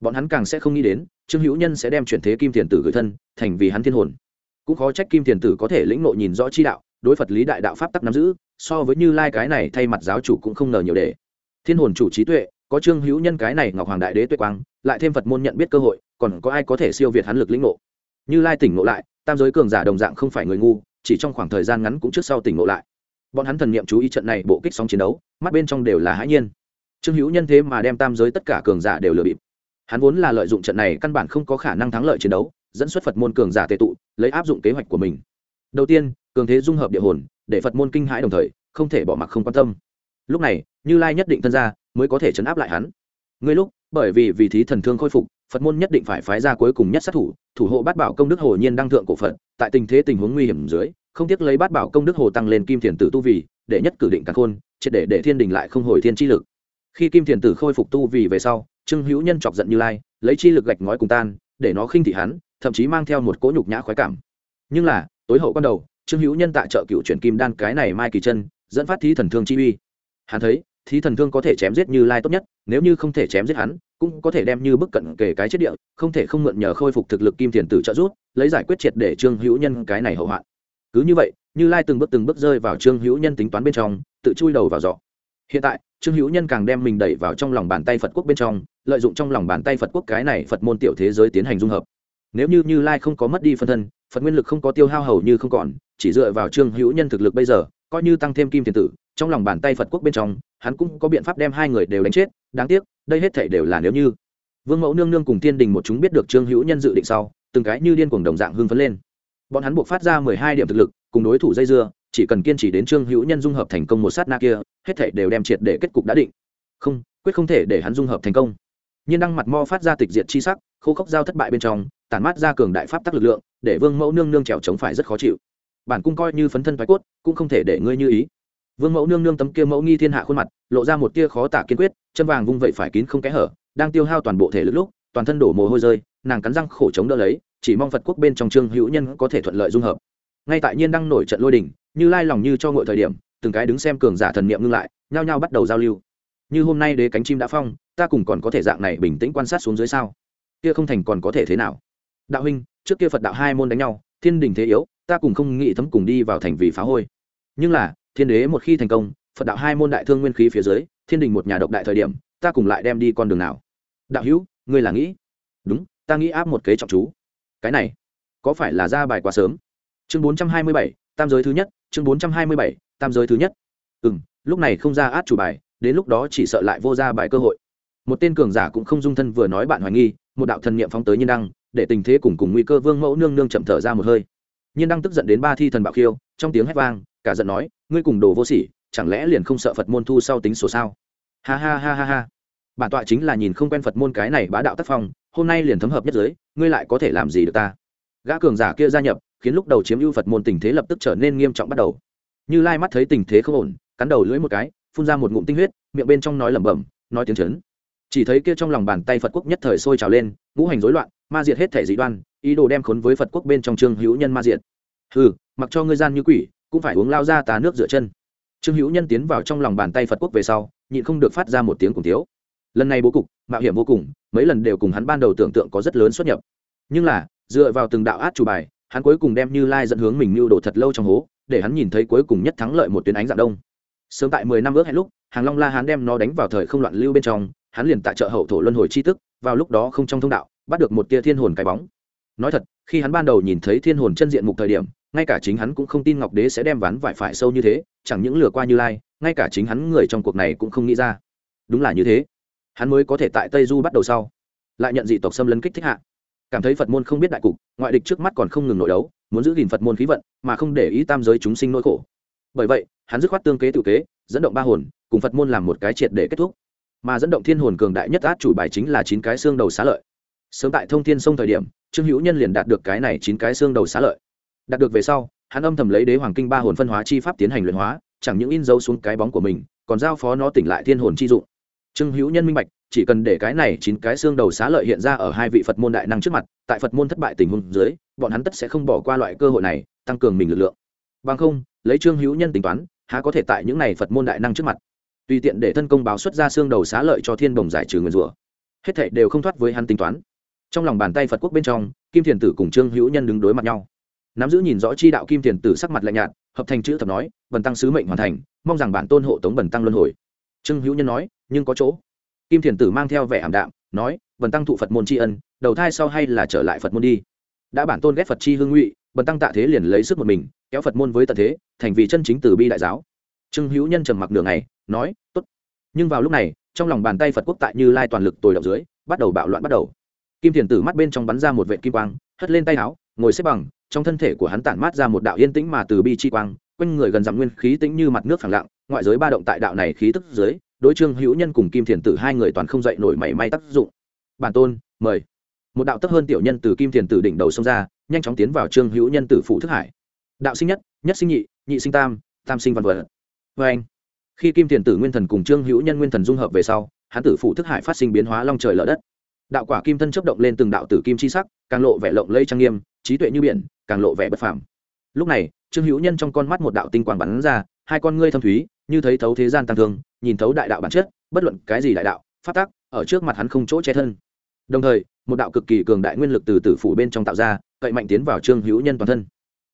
bọn hắn càng sẽ không nghĩ đến, trương hữu nhân sẽ đem chuyển thế kim thiền tử gửi thân, thành vì hắn thiên hồn. Cũng khó trách kim thiền tử có thể lĩnh nộ nhìn rõ chi đạo, đối phật lý đại đạo pháp tắc nắm giữ, so với như lai cái này thay mặt giáo chủ cũng không ngờ nhiều để. Thiên hồn chủ trí tuệ, có trương hữu nhân cái này ngọc hoàng đại đế tuệ quang, lại thêm phật môn nhận biết cơ hội, còn có ai có thể siêu việt hắn lực lĩnh ngộ? Như lai tỉnh ngộ lại, tam giới cường giả đồng dạng không phải người ngu, chỉ trong khoảng thời gian ngắn cũng trước sau tỉnh ngộ lại. Bọn hắn thần niệm chú ý trận này bộ kích sóng chiến đấu, mắt bên trong đều là hãi nhiên. Trương hữu nhân thế mà đem tam giới tất cả cường giả đều lừa bịp hắn vốn là lợi dụng trận này căn bản không có khả năng thắng lợi chiến đấu, dẫn xuất phật môn cường giả tệ tụ, lấy áp dụng kế hoạch của mình. Đầu tiên, cường thế dung hợp địa hồn, để phật môn kinh hãi đồng thời, không thể bỏ mặc không quan tâm. Lúc này, như lai nhất định thân ra, mới có thể chấn áp lại hắn. Ngươi lúc, bởi vì vì thí thần thương khôi phục, phật môn nhất định phải phái ra cuối cùng nhất sát thủ thủ hộ bát bảo công đức hồ nhiên đăng thượng cổ phật. Tại tình thế tình huống nguy hiểm dưới, không tiếc lấy bát bảo công đức hồ tăng lên kim thiền tử tu vì để nhất cử định càng khôn, triệt để để thiên đình lại không hồi thiên chi lực khi kim thiền tử khôi phục tu vì về sau, trương hữu nhân chọc giận như lai, lấy chi lực gạch ngói cùng tan, để nó khinh thị hắn, thậm chí mang theo một cỗ nhục nhã khoái cảm. Nhưng là, tối hậu ban đầu, trương hữu nhân tại chợ cựu chuyển kim đan cái này mai kỳ chân, dẫn phát thí thần thương chi uy. Hắn thấy, thí thần thương có thể chém giết như lai tốt nhất, nếu như không thể chém giết hắn, cũng có thể đem như bức cận kể cái chết địa, không thể không mượn nhờ khôi phục thực lực kim thiền tử trợ giúp, lấy giải quyết triệt để trương hữu nhân cái này hậu hoạn. Cứ như vậy, như lai từng bước từng bước rơi vào trương hữu nhân tính toán bên trong, tự chui đầu vào giỏ. Hiện tại trương hữu nhân càng đem mình đẩy vào trong lòng bàn tay phật quốc bên trong, lợi dụng trong lòng bàn tay phật quốc cái này phật môn tiểu thế giới tiến hành dung hợp. Nếu như như lai không có mất đi phân thân, phật nguyên lực không có tiêu hao hầu như không còn, chỉ dựa vào trương hữu nhân thực lực bây giờ, coi như tăng thêm kim tiền tử, trong lòng bàn tay phật quốc bên trong, hắn cũng có biện pháp đem hai người đều đánh chết, đáng tiếc, đây hết thể đều là nếu như. Vương mẫu nương nương cùng tiên đình một chúng biết được trương hữu nhân dự định sau, từng cái như điên cuồng đồng dạng hưng phấn lên. Bọn hắn buộc phát ra mười hai điểm thực lực, cùng đối thủ dây dưa, chỉ cần kiên trì đến trương hữu nhân dung hợp thành công một sát na kia hết thể đều đem triệt để kết cục đã định. Không, quyết không thể để hắn dung hợp thành công. Nhiên đăng mặt mo phát ra tịch diệt chi sắc, khô khốc giao thất bại bên trong, tản mát ra cường đại pháp tắc lực lượng, để vương mẫu nương nương trèo chống phải rất khó chịu. Bản cung coi như phấn thân thoái cốt, cũng không thể để ngươi như ý. Vương mẫu nương nương tấm kia mẫu nghi thiên hạ khuôn mặt, lộ ra một tia khó tả kiên quyết, chân vàng vung vậy phải kín không kẽ hở, đang tiêu hao toàn bộ thể lực lúc, toàn thân đổ mồ hôi rơi, nàng cắn răng khổ chống đỡ lấy, chỉ mong phật quốc bên trong trương hữu nhân có thể thuận lợi dung hợp. Ngay tại nhiên đang nổi trận lôi đình, như lai lòng như cho ngội thời điểm từng cái đứng xem cường giả thần niệm ngưng lại, nhao nhao bắt đầu giao lưu. Như hôm nay đế cánh chim đã phong, ta cùng còn có thể dạng này bình tĩnh quan sát xuống dưới sao? Kia không thành còn có thể thế nào? Đạo huynh, trước kia phật đạo hai môn đánh nhau, thiên đình thế yếu, ta cùng không nghĩ thấm cùng đi vào thành vì phá hôi. Nhưng là, thiên đế một khi thành công, phật đạo hai môn đại thương nguyên khí phía dưới, thiên đình một nhà độc đại thời điểm, ta cùng lại đem đi con đường nào? Đạo hữu, ngươi là nghĩ? Đúng, ta nghĩ áp một kế trọng chú. Cái này, có phải là ra bài quá sớm? Chương bốn trăm hai mươi bảy, tam giới thứ nhất, chương bốn trăm hai mươi bảy tam giới thứ nhất. Ừ m lúc này không ra át chủ bài, đến lúc đó chỉ sợ lại vô ra bài cơ hội. Một tên cường giả cũng không dung thân vừa nói bạn hoài nghi, một đạo thần niệm phóng tới nhiên đăng, để tình thế cùng cùng nguy cơ vương mẫu nương nương chậm thở ra một hơi. Nhiên đăng tức giận đến ba thi thần bạo khiêu, trong tiếng hét vang, cả giận nói, ngươi cùng đồ vô sỉ, chẳng lẽ liền không sợ phật môn thu sau tính sổ sao? Ha ha ha ha ha. Bản tọa chính là nhìn không quen phật môn cái này bá đạo tác phong, hôm nay liền thấm hợp nhất giới, ngươi lại có thể làm gì được ta? Gã cường giả kia gia nhập, khiến lúc đầu chiếm ưu phật môn tình thế lập tức trở nên nghiêm trọng bắt đầu như lai mắt thấy tình thế không ổn, cắn đầu lưỡi một cái, phun ra một ngụm tinh huyết, miệng bên trong nói lẩm bẩm, nói tiếng chấn. Chỉ thấy kia trong lòng bàn tay phật quốc nhất thời sôi trào lên, ngũ hành rối loạn, ma diệt hết thể dị đoan, ý đồ đem khốn với phật quốc bên trong trương hữu nhân ma diệt. Hừ, mặc cho ngươi gian như quỷ, cũng phải uống lao ra tá nước rửa chân. Trương hữu nhân tiến vào trong lòng bàn tay phật quốc về sau, nhịn không được phát ra một tiếng cùng tiếu. Lần này bố cục, mạo hiểm vô cùng, mấy lần đều cùng hắn ban đầu tưởng tượng có rất lớn xuất nhập. Nhưng là, dựa vào từng đạo át chủ bài, hắn cuối cùng đem như lai dẫn hướng mình mưu đồ thật lâu trong hố để hắn nhìn thấy cuối cùng nhất thắng lợi một tuyến ánh dạng đông. Sớm tại mười năm ước hẹn lúc, hàng long la hắn đem nó đánh vào thời không loạn lưu bên trong, hắn liền tại chợ hậu thổ luân hồi chi tức, vào lúc đó không trong thông đạo, bắt được một tia thiên hồn cái bóng. Nói thật, khi hắn ban đầu nhìn thấy thiên hồn chân diện mục thời điểm, ngay cả chính hắn cũng không tin ngọc đế sẽ đem ván vải phải sâu như thế, chẳng những lừa qua như lai, ngay cả chính hắn người trong cuộc này cũng không nghĩ ra. Đúng là như thế. Hắn mới có thể tại tây du bắt đầu sau, lại nhận dị tộc xâm lấn kích thích hạ. Cảm thấy phật môn không biết đại cục, ngoại địch trước mắt còn không ngừng nội đấu muốn giữ gìn phật môn khí vận, mà không để ý tam giới chúng sinh nỗi khổ. Bởi vậy, hắn dứt khoát tương kế tự kế, dẫn động ba hồn, cùng phật môn làm một cái triệt để kết thúc. Mà dẫn động thiên hồn cường đại nhất át chủ bài chính là chín cái xương đầu xá lợi. Sớm tại thông thiên sông thời điểm, trương hữu nhân liền đạt được cái này chín cái xương đầu xá lợi. Đạt được về sau, hắn âm thầm lấy đế hoàng kinh ba hồn phân hóa chi pháp tiến hành luyện hóa, chẳng những in dấu xuống cái bóng của mình, còn giao phó nó tỉnh lại thiên hồn chi dụng. Trương hữu nhân minh bạch chỉ cần để cái này chín cái xương đầu xá lợi hiện ra ở hai vị phật môn đại năng trước mặt, tại phật môn thất bại tình huống dưới, bọn hắn tất sẽ không bỏ qua loại cơ hội này, tăng cường mình lực lượng. Bằng không, lấy trương hữu nhân tính toán, há có thể tại những này phật môn đại năng trước mặt, tùy tiện để thân công báo xuất ra xương đầu xá lợi cho thiên đồng giải trừ nguyên rủa. Hết thảy đều không thoát với hắn tính toán. Trong lòng bàn tay phật quốc bên trong, kim thiền tử cùng trương hữu nhân đứng đối mặt nhau. Nắm giữ nhìn rõ chi đạo kim thiền tử sắc mặt lạnh nhạt, hợp thành chữ thập nói, bần tăng sứ mệnh hoàn thành, mong rằng bản tôn hộ tống bần tăng luân hồi. Trương hữu nhân nói, nhưng có chỗ kim thiền tử mang theo vẻ ảm đạm, nói, bần tăng thụ phật môn tri ân, đầu thai sau hay là trở lại phật môn đi. Đã bản tôn ghét phật chi hương ngụy, bần tăng tạ thế liền lấy sức một mình, kéo phật môn với tạ thế, thành vì chân chính từ bi đại giáo. Trương hữu nhân trầm mặc đường này nói, tốt. Nhưng vào lúc này, trong lòng bàn tay phật quốc tại như lai toàn lực tồi động dưới, bắt đầu bạo loạn bắt đầu. Kim thiền tử mắt bên trong bắn ra một vệ kim quang, hất lên tay áo, ngồi xếp bằng, trong thân thể của hắn tản mát ra một đạo yên tĩnh mà từ bi chi quang, quanh người gần dặm nguyên khí tĩnh như mặt nước phẳng lặng, ngoại giới ba động tại đạo này khí tức dưới đối trương hữu nhân cùng kim thiền tử hai người toàn không dậy nổi mảy may tác dụng. Bản tôn, mời. Một đạo tấp hơn tiểu nhân từ kim thiền tử đỉnh đầu xông ra, nhanh chóng tiến vào trương hữu nhân tử phụ thức hải. Đạo sinh nhất nhất sinh nhị nhị sinh tam tam sinh văn vật. Vê anh, khi kim thiền tử nguyên thần cùng trương hữu nhân nguyên thần dung hợp về sau hán tử phụ thức hải phát sinh biến hóa long trời lở đất. Đạo quả kim thân chấp động lên từng đạo tử kim chi sắc, càng lộ vẻ lộng lây trang nghiêm, trí tuệ như biển, càng lộ vẻ bất phàm. Lúc này, trương hữu nhân trong con mắt một đạo tinh quang bắn ra hai con ngươi thâm thúy, như thấy thấu thế gian tăng thương, nhìn thấu đại đạo bản chất, bất luận cái gì đại đạo phát tác ở trước mặt hắn không chỗ che thân. Đồng thời, một đạo cực kỳ cường đại nguyên lực từ tử phủ bên trong tạo ra, cậy mạnh tiến vào trương hữu nhân toàn thân.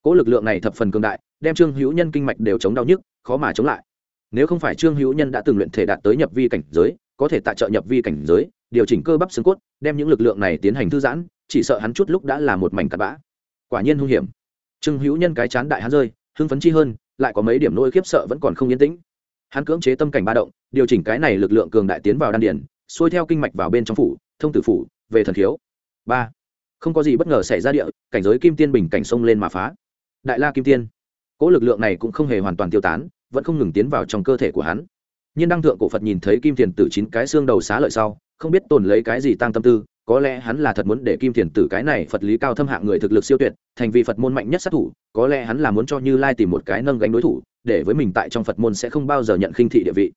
Cỗ lực lượng này thập phần cường đại, đem trương hữu nhân kinh mạch đều chống đau nhức, khó mà chống lại. Nếu không phải trương hữu nhân đã từng luyện thể đạt tới nhập vi cảnh giới, có thể tại trợ nhập vi cảnh giới, điều chỉnh cơ bắp xương cốt, đem những lực lượng này tiến hành thư giãn, chỉ sợ hắn chút lúc đã là một mảnh cặn bã. Quả nhiên hung hiểm. Trương hữu nhân cái chán đại hắn rơi, hưng phấn chi hơn lại có mấy điểm nỗi khiếp sợ vẫn còn không yên tĩnh. Hắn cưỡng chế tâm cảnh ba động, điều chỉnh cái này lực lượng cường đại tiến vào đan điền, xuôi theo kinh mạch vào bên trong phủ, thông tử phủ, về thần thiếu ba. Không có gì bất ngờ xảy ra địa, cảnh giới kim tiên bình cảnh sông lên mà phá. Đại la kim tiên. Cỗ lực lượng này cũng không hề hoàn toàn tiêu tán, vẫn không ngừng tiến vào trong cơ thể của hắn. Nhiên đăng thượng cổ phật nhìn thấy kim thiền tử chín cái xương đầu xá lợi sau, không biết tồn lấy cái gì tăng tâm tư có lẽ hắn là thật muốn để kim thiền tử cái này phật lý cao thâm hạng người thực lực siêu tuyệt, thành vì phật môn mạnh nhất sát thủ, có lẽ hắn là muốn cho như lai tìm một cái nâng gánh đối thủ, để với mình tại trong phật môn sẽ không bao giờ nhận khinh thị địa vị.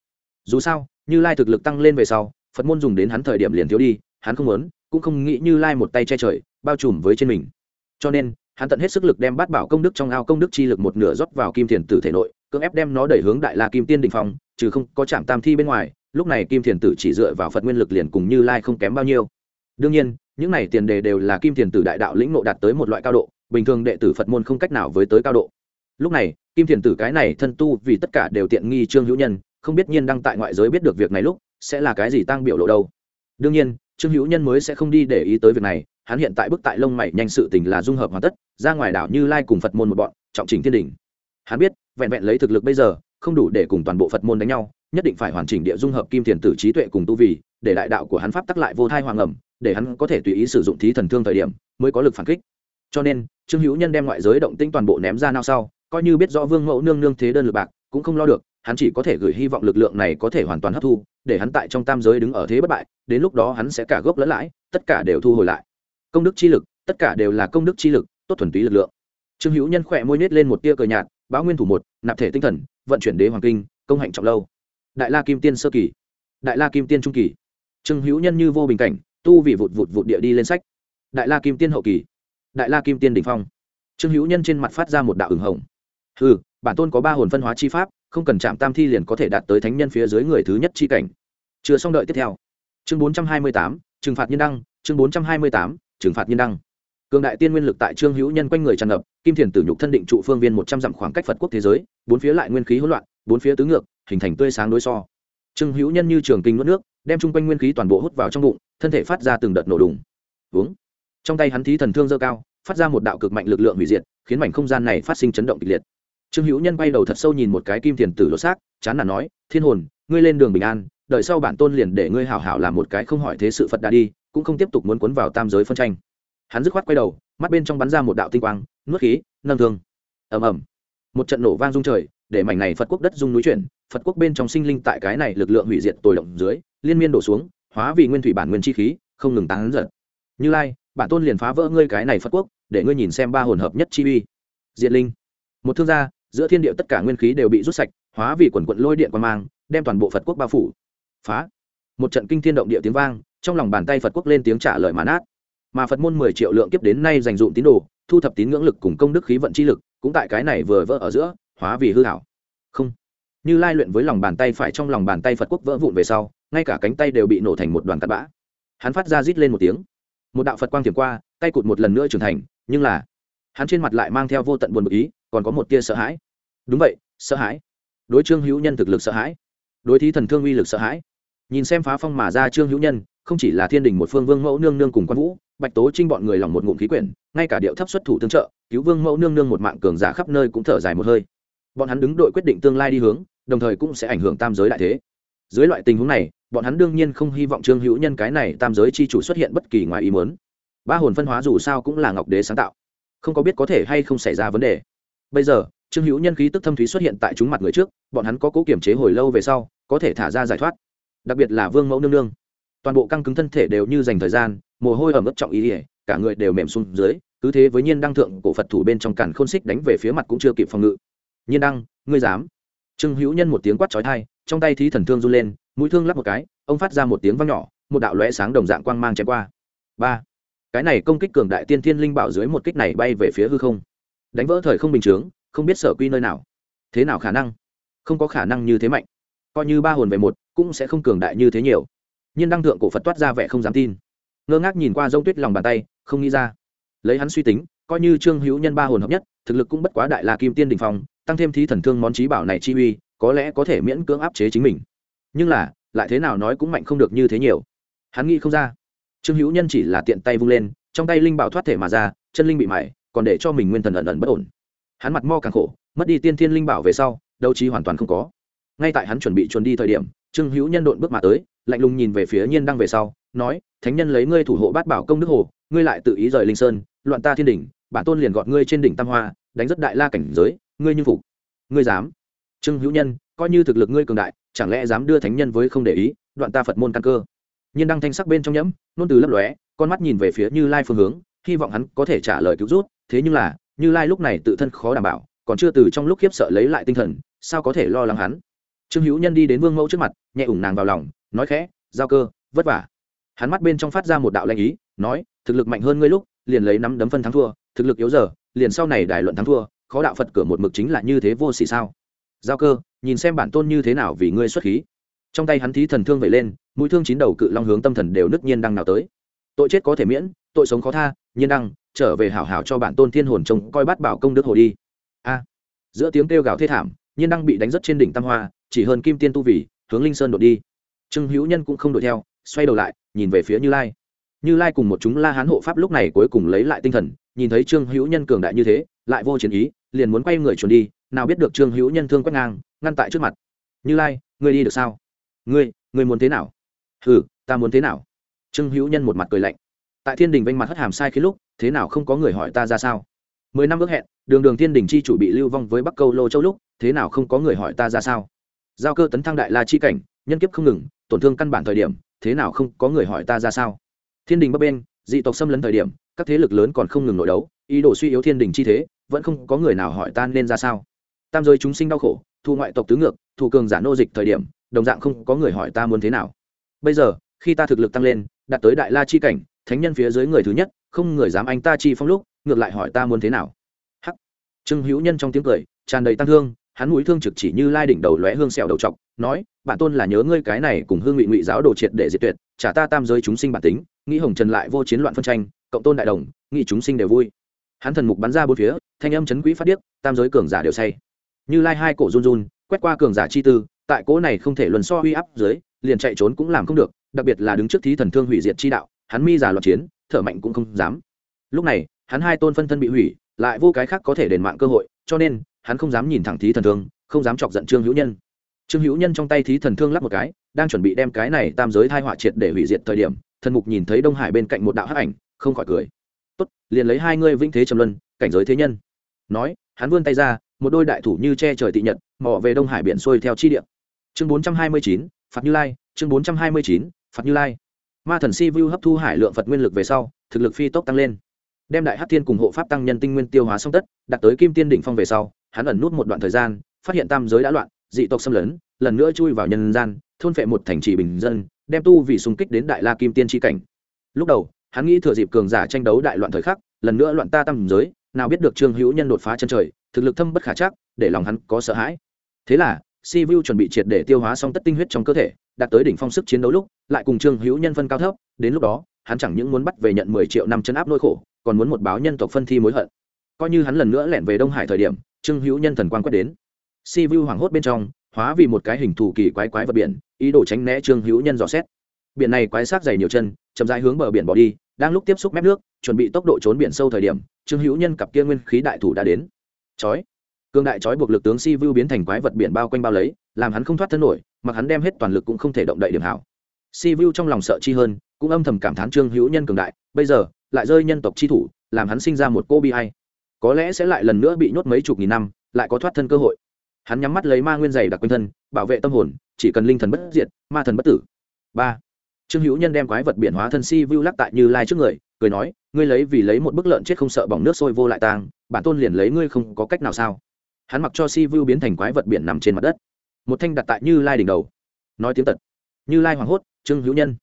Dù sao, như lai thực lực tăng lên về sau, phật môn dùng đến hắn thời điểm liền thiếu đi, hắn không muốn, cũng không nghĩ như lai một tay che trời, bao trùm với trên mình. Cho nên, hắn tận hết sức lực đem bát bảo công đức trong ao công đức chi lực một nửa rót vào kim thiền tử thể nội, cưỡng ép đem nó đẩy hướng đại la kim tiên đình phong, trừ không có chạm tam thi bên ngoài, lúc này kim thiền tử chỉ dựa vào phật nguyên lực liền cùng như lai không kém bao nhiêu đương nhiên, những này tiền đề đều là kim thiền tử đại đạo lĩnh nộ đạt tới một loại cao độ, bình thường đệ tử phật môn không cách nào với tới cao độ. Lúc này, kim thiền tử cái này thân tu vì tất cả đều tiện nghi trương hữu nhân, không biết nhiên đăng tại ngoại giới biết được việc này lúc, sẽ là cái gì tăng biểu lộ đâu. Đương nhiên, trương hữu nhân mới sẽ không đi để ý tới việc này, hắn hiện tại bức tại lông mày nhanh sự tình là dung hợp hoàn tất, ra ngoài đảo như lai cùng phật môn một bọn, trọng trình thiên đình hắn biết, vẹn vẹn lấy thực lực bây giờ, không đủ để cùng toàn bộ phật môn đánh nhau, nhất định phải hoàn chỉnh địa dung hợp kim thiền tử trí tuệ cùng tu vì để đại đạo của hắn pháp tắc lại vô thai hoàng ẩm để hắn có thể tùy ý sử dụng thí thần thương thời điểm mới có lực phản kích. Cho nên, trương hữu nhân đem ngoại giới động tĩnh toàn bộ ném ra nao sau, coi như biết rõ vương mẫu nương nương thế đơn lực bạc, cũng không lo được, hắn chỉ có thể gửi hy vọng lực lượng này có thể hoàn toàn hấp thu, để hắn tại trong tam giới đứng ở thế bất bại, đến lúc đó hắn sẽ cả gốc lẫn lãi, tất cả đều thu hồi lại. Công đức chi lực, tất cả đều là công đức chi lực, tốt thuần túy lực lượng. Trương hữu nhân khỏe môi nết lên một tia cờ nhạt, báo nguyên thủ một, nạp thể tinh thần, vận chuyển đế hoàng kinh, công hạnh trọng lâu. Đại la kim tiên sơ kỳ. Đại la kim tiên trung kỳ. Trương hữu nhân như vô bình cảnh tu vị vụt vụt vụt địa đi lên sách. Đại la kim tiên hậu kỳ. Đại la kim tiên đỉnh phong. Trương hữu nhân trên mặt phát ra một đạo ửng hồng. Ừ bản tôn có ba hồn phân hóa chi pháp, không cần chạm tam thi liền có thể đạt tới thánh nhân phía dưới người thứ nhất chi cảnh. Chưa xong đợi tiếp theo. Chương bốn trăm hai mươi tám, trừng phạt nhân đăng, chương bốn trăm hai mươi tám, trừng phạt nhân đăng. Cường đại tiên nguyên lực tại trương hữu nhân quanh người tràn ngập, kim thiền tử nhục thân định trụ phương viên một trăm dặm khoảng cách phật quốc thế giới, bốn phía lại nguyên khí hỗn loạn, bốn phía tứ ngược, hình thành tươi sáng đối so. Trương hữu nhân như trường kinh nuốt nước đem chung quanh nguyên khí toàn bộ hút vào trong bụng, thân thể phát ra từng đợt nổ đùng. Uống. Trong tay hắn thí thần thương dơ cao, phát ra một đạo cực mạnh lực lượng hủy diệt, khiến mảnh không gian này phát sinh chấn động kịch liệt. Trương hữu nhân bay đầu thật sâu nhìn một cái kim tiền tử lột xác, chán là nói, thiên hồn, ngươi lên đường bình an, đợi sau bản tôn liền để ngươi hảo hảo làm một cái không hỏi thế sự phật đã đi, cũng không tiếp tục muốn cuốn vào tam giới phân tranh. Hắn dứt khoát quay đầu, mắt bên trong bắn ra một đạo tinh quang, nuốt khí, nâng thương. Ầm ầm. Một trận nổ vang rung trời, để mảnh này phật quốc đất rung núi chuyển, phật quốc bên trong sinh linh tại cái này lực lượng hủy diệt tồi động dưới liên miên đổ xuống, hóa vì nguyên thủy bản nguyên chi khí, không ngừng tán giật. Như lai, bản tôn liền phá vỡ ngươi cái này phật quốc, để ngươi nhìn xem ba hồn hợp nhất chi uy. Diện linh. Một thương gia, giữa thiên địa tất cả nguyên khí đều bị rút sạch, hóa vì quần quận lôi điện quan mang, đem toàn bộ phật quốc bao phủ. Phá. Một trận kinh thiên động địa tiếng vang, trong lòng bàn tay phật quốc lên tiếng trả lời mãn át. Mà phật môn mười triệu lượng kiếp đến nay dành dụng tín đồ, thu thập tín ngưỡng lực cùng công đức khí vận chi lực, cũng tại cái này vừa vỡ ở giữa, hóa vì hư hảo. Không. Như lai luyện với lòng bàn tay phải trong lòng bàn tay phật quốc vỡ vụn về sau ngay cả cánh tay đều bị nổ thành một đoàn tạt bã. Hắn phát ra rít lên một tiếng. Một đạo phật quang tiềm qua, tay cụt một lần nữa trưởng thành, nhưng là, hắn trên mặt lại mang theo vô tận buồn bực ý, còn có một tia sợ hãi. Đúng vậy, sợ hãi. Đối trương hữu nhân thực lực sợ hãi. Đối thí thần thương uy lực sợ hãi. Nhìn xem phá phong mà ra trương hữu nhân, không chỉ là thiên đình một phương vương mẫu nương nương cùng quan vũ, bạch tố trinh bọn người lòng một ngụm khí quyển, ngay cả điệu thấp xuất thủ tương trợ, cứu vương mẫu nương nương một mạng cường giả khắp nơi cũng thở dài một hơi. Bọn hắn đứng đội quyết định tương lai đi hướng, đồng thời cũng sẽ ảnh hưởng tam giới đại thế dưới loại tình huống này, bọn hắn đương nhiên không hy vọng trương hữu nhân cái này tam giới chi chủ xuất hiện bất kỳ ngoài ý muốn. Ba hồn phân hóa dù sao cũng là ngọc đế sáng tạo. Không có biết có thể hay không xảy ra vấn đề. Bây giờ, trương hữu nhân khí tức thâm thúy xuất hiện tại chúng mặt người trước, bọn hắn có cố kiểm chế hồi lâu về sau, có thể thả ra giải thoát. Đặc biệt là vương mẫu nương nương. Toàn bộ căng cứng thân thể đều như dành thời gian, mồ hôi ẩm ướt trọng ý ỉa cả người đều mềm xuống dưới, cứ thế với nhiên đăng thượng cổ phật thủ bên trong càn khôn xích đánh về phía mặt cũng chưa kịp phòng ngự. Nhiên đăng, ngươi dám? Trương hữu nhân một tiếng quát trói thai trong tay thí thần thương run lên, mũi thương lắp một cái, ông phát ra một tiếng vang nhỏ, một đạo lóe sáng đồng dạng quang mang chém qua. Ba. Cái này công kích cường đại tiên thiên linh bảo dưới một kích này bay về phía hư không. Đánh vỡ thời không bình chướng, không biết sở quy nơi nào. Thế nào khả năng? Không có khả năng như thế mạnh. Coi như ba hồn về một, cũng sẽ không cường đại như thế nhiều. Nhiên đăng thượng cổ phật toát ra vẻ không dám tin. Ngơ ngác nhìn qua g tuyết lòng bàn tay, không nghĩ ra. Lấy hắn suy tính, coi như trương hữu nhân ba hồn hợp nhất, thực lực cũng bất quá đại la kim tiên đình phong, tăng thêm thí thần thương món trí bảo này chi uy có lẽ có thể miễn cưỡng áp chế chính mình. Nhưng là, lại thế nào nói cũng mạnh không được như thế nhiều. Hắn nghĩ không ra. Trương hữu nhân chỉ là tiện tay vung lên, trong tay linh bảo thoát thể mà ra, chân linh bị mải còn để cho mình nguyên thần ẩn ẩn bất ổn. Hắn mặt mo càng khổ, mất đi tiên thiên linh bảo về sau, đấu trí hoàn toàn không có. Ngay tại hắn chuẩn bị chuồn đi thời điểm, trương hữu nhân độn bước mà tới, lạnh lùng nhìn về phía nhiên đăng về sau, nói, thánh nhân lấy ngươi thủ hộ bát bảo công đức hồ, ngươi lại tự ý rời linh sơn, loạn ta thiên đỉnh, bản tôn liền gọt ngươi trên đỉnh tam hoa, đánh rất đại la cảnh giới, ngươi như phục. Ngươi dám trương hữu nhân, coi như thực lực ngươi cường đại, chẳng lẽ dám đưa thánh nhân với không để ý, đoạn ta phật môn căn cơ? Nhiên đăng thanh sắc bên trong nhẫm, nôn từ lấp lóe, con mắt nhìn về phía như lai phương hướng, hy vọng hắn có thể trả lời cứu rút, thế nhưng là, như lai lúc này tự thân khó đảm bảo, còn chưa từ trong lúc khiếp sợ lấy lại tinh thần, sao có thể lo lắng hắn? Trương hữu nhân đi đến vương mẫu trước mặt, nhẹ ủng nàng vào lòng, nói khẽ, giao cơ, vất vả. Hắn mắt bên trong phát ra một đạo lanh ý, nói, thực lực mạnh hơn ngươi lúc, liền lấy nắm đấm phân thắng thua, thực lực yếu giờ, liền sau này đài luận thắng thua, khó đạo phật cửa một mực chính là như thế vô xỉ sao? Giao cơ, nhìn xem bản tôn như thế nào vì ngươi xuất khí. Trong tay hắn thí thần thương vẩy lên, mũi thương chín đầu cự long hướng tâm thần đều nứt nhiên đăng nào tới. Tội chết có thể miễn, tội sống khó tha, nhiên đăng, trở về hảo hảo cho bản tôn thiên hồn trông coi bát bảo công đức hồ đi. A. Giữa tiếng kêu gào thê thảm, nhiên đăng bị đánh rất trên đỉnh tam hoa, chỉ hơn kim tiên tu vì hướng linh sơn đột đi. Trương hữu nhân cũng không đuổi theo, xoay đầu lại, nhìn về phía như lai. Như lai cùng một chúng la hán hộ pháp lúc này cuối cùng lấy lại tinh thần, nhìn thấy trương hữu nhân cường đại như thế, lại vô chiến ý, liền muốn quay người chuẩn đi nào biết được trương hữu nhân thương quét ngang, ngăn tại trước mặt. Như lai, ngươi đi được sao? Ngươi ngươi muốn thế nào? Ừ ta muốn thế nào? Trương hữu nhân một mặt cười lạnh. Tại thiên đình vênh mặt hất hàm sai khi lúc, thế nào không có người hỏi ta ra sao? Mười năm ước hẹn, đường đường thiên đình chi chủ bị lưu vong với bắc câu lô châu lúc, thế nào không có người hỏi ta ra sao? Giao cơ tấn thăng đại la chi cảnh, nhân kiếp không ngừng, tổn thương căn bản thời điểm, thế nào không có người hỏi ta ra sao? Thiên đình bắc bên, dị tộc xâm lấn thời điểm, các thế lực lớn còn không ngừng nội đấu, ý đồ suy yếu thiên đình chi thế, vẫn không có người nào hỏi ta nên ra sao? Tam giới chúng sinh đau khổ, thu ngoại tộc tứ ngược, thu cường giả nô dịch thời điểm, đồng dạng không có người hỏi ta muốn thế nào. Bây giờ, khi ta thực lực tăng lên, đạt tới đại la chi cảnh, thánh nhân phía dưới người thứ nhất, không người dám anh ta chi phong lúc, ngược lại hỏi ta muốn thế nào. Hắc. Trương hữu nhân trong tiếng cười, tràn đầy tăng thương, hắn mũi thương trực chỉ như lai đỉnh đầu lóe hương sẹo đầu trọc, nói, bản tôn là nhớ ngươi cái này cùng hương ngụy ngụy giáo đồ triệt để diệt tuyệt, trả ta tam giới chúng sinh bản tính, nghĩ hồng trần lại vô chiến loạn phân tranh, cộng tôn đại đồng, nghĩ chúng sinh đều vui. Hắn thần mục bắn ra bốn phía, thanh âm chấn quỹ phát điếc, tam giới cường giả đều say như lai hai cổ run run, quét qua cường giả chi tư, tại cỗ này không thể luân so huy áp dưới, liền chạy trốn cũng làm không được, đặc biệt là đứng trước thí thần thương hủy diệt chi đạo, hắn mi giả loạn chiến, thở mạnh cũng không dám. Lúc này, hắn hai tôn phân thân bị hủy, lại vô cái khác có thể đền mạng cơ hội, cho nên, hắn không dám nhìn thẳng thí thần thương, không dám chọc giận trương hữu nhân. Trương hữu nhân trong tay thí thần thương lắp một cái, đang chuẩn bị đem cái này tam giới thai họa triệt để hủy diệt thời điểm, thần mục nhìn thấy đông hải bên cạnh một đạo hắc ảnh, không khỏi cười. Tốt, liền lấy hai ngươi vĩnh thế trầm luân, cảnh giới thế nhân. Nói, hắn vươn tay ra một đôi đại thủ như che trời tị nhật, mò về đông hải biển xuôi theo chi điện chương bốn trăm hai mươi chín, phạt như lai. Chương bốn trăm hai mươi chín, phạt như lai. Ma thần si vu hấp thu hải lượng phật nguyên lực về sau, thực lực phi tốc tăng lên. Đem đại hát thiên cùng hộ pháp tăng nhân tinh nguyên tiêu hóa song tất, đặt tới kim tiên đỉnh phong về sau, hắn ẩn nút một đoạn thời gian, phát hiện tam giới đã loạn, dị tộc xâm lấn, lần nữa chui vào nhân gian, thôn phệ một thành trì bình dân, đem tu vì xung kích đến đại la kim tiên tri cảnh. Lúc đầu, hắn nghĩ thừa dịp cường giả tranh đấu đại loạn thời khắc, lần nữa loạn ta tam giới, nào biết được trương hữu nhân đột phá chân trời thực lực thâm bất khả chắc, để lòng hắn có sợ hãi. Thế là, si vu chuẩn bị triệt để tiêu hóa xong tất tinh huyết trong cơ thể, đạt tới đỉnh phong sức chiến đấu lúc, lại cùng trương hữu nhân phân cao thấp, đến lúc đó, hắn chẳng những muốn bắt về nhận mười triệu năm chân áp nỗi khổ, còn muốn một báo nhân tộc phân thi mối hận. Coi như hắn lần nữa lẻn về đông hải thời điểm, trương hữu nhân thần quan quét đến. Si vu hoảng hốt bên trong, hóa vì một cái hình thù kỳ quái quái vật biển, ý đồ tránh né trương hữu nhân dò xét. Biển này quái sát dày nhiều chân, chậm rãi hướng bờ biển bỏ đi, đang lúc tiếp xúc mép nước, chuẩn bị tốc độ trốn biển sâu thời điểm, trương hữu nhân cặp kia nguyên khí đại thủ đã đến chói. Cương đại chói buộc lực tướng si vu biến thành quái vật biển bao quanh bao lấy, làm hắn không thoát thân nổi, mặc hắn đem hết toàn lực cũng không thể động đậy điểm hảo. Si vu trong lòng sợ chi hơn, cũng âm thầm cảm thán trương hữu nhân cường đại, bây giờ, lại rơi nhân tộc chi thủ, làm hắn sinh ra một cô bi hay có lẽ sẽ lại lần nữa bị nhốt mấy chục nghìn năm, lại có thoát thân cơ hội. Hắn nhắm mắt lấy ma nguyên dày đặc quanh thân, bảo vệ tâm hồn, chỉ cần linh thần bất diệt, ma thần bất tử. Ba. Trương hữu nhân đem quái vật biển hóa thân si vu lắc tại như lai trước người, cười nói, ngươi lấy vì lấy một bức lợn chết không sợ bỏng nước sôi vô lại tang bản tôn liền lấy ngươi không có cách nào sao? Hắn mặc cho si vu biến thành quái vật biển nằm trên mặt đất. Một thanh đặt tại như lai đỉnh đầu. Nói tiếng tật. Như lai hoảng hốt, trương hữu nhân,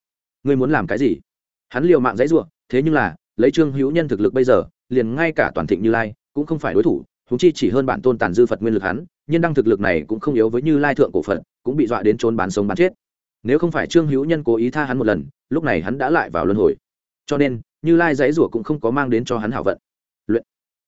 ngươi muốn làm cái gì? Hắn liều mạng dãy ruộng thế nhưng là, lấy trương hữu nhân thực lực bây giờ, liền ngay cả toàn thịnh như lai cũng không phải đối thủ húng chi chỉ hơn bản tôn tàn dư phật nguyên lực hắn, nhưng đăng thực lực này cũng không yếu với như lai thượng cổ phật, cũng bị dọa đến trốn bán sống bán chết. Nếu không phải trương hữu nhân cố ý tha hắn một lần, lúc này hắn đã lại vào luân hồi. Cho nên, như lai dãy rủa cũng không có mang đến cho hắn hảo vận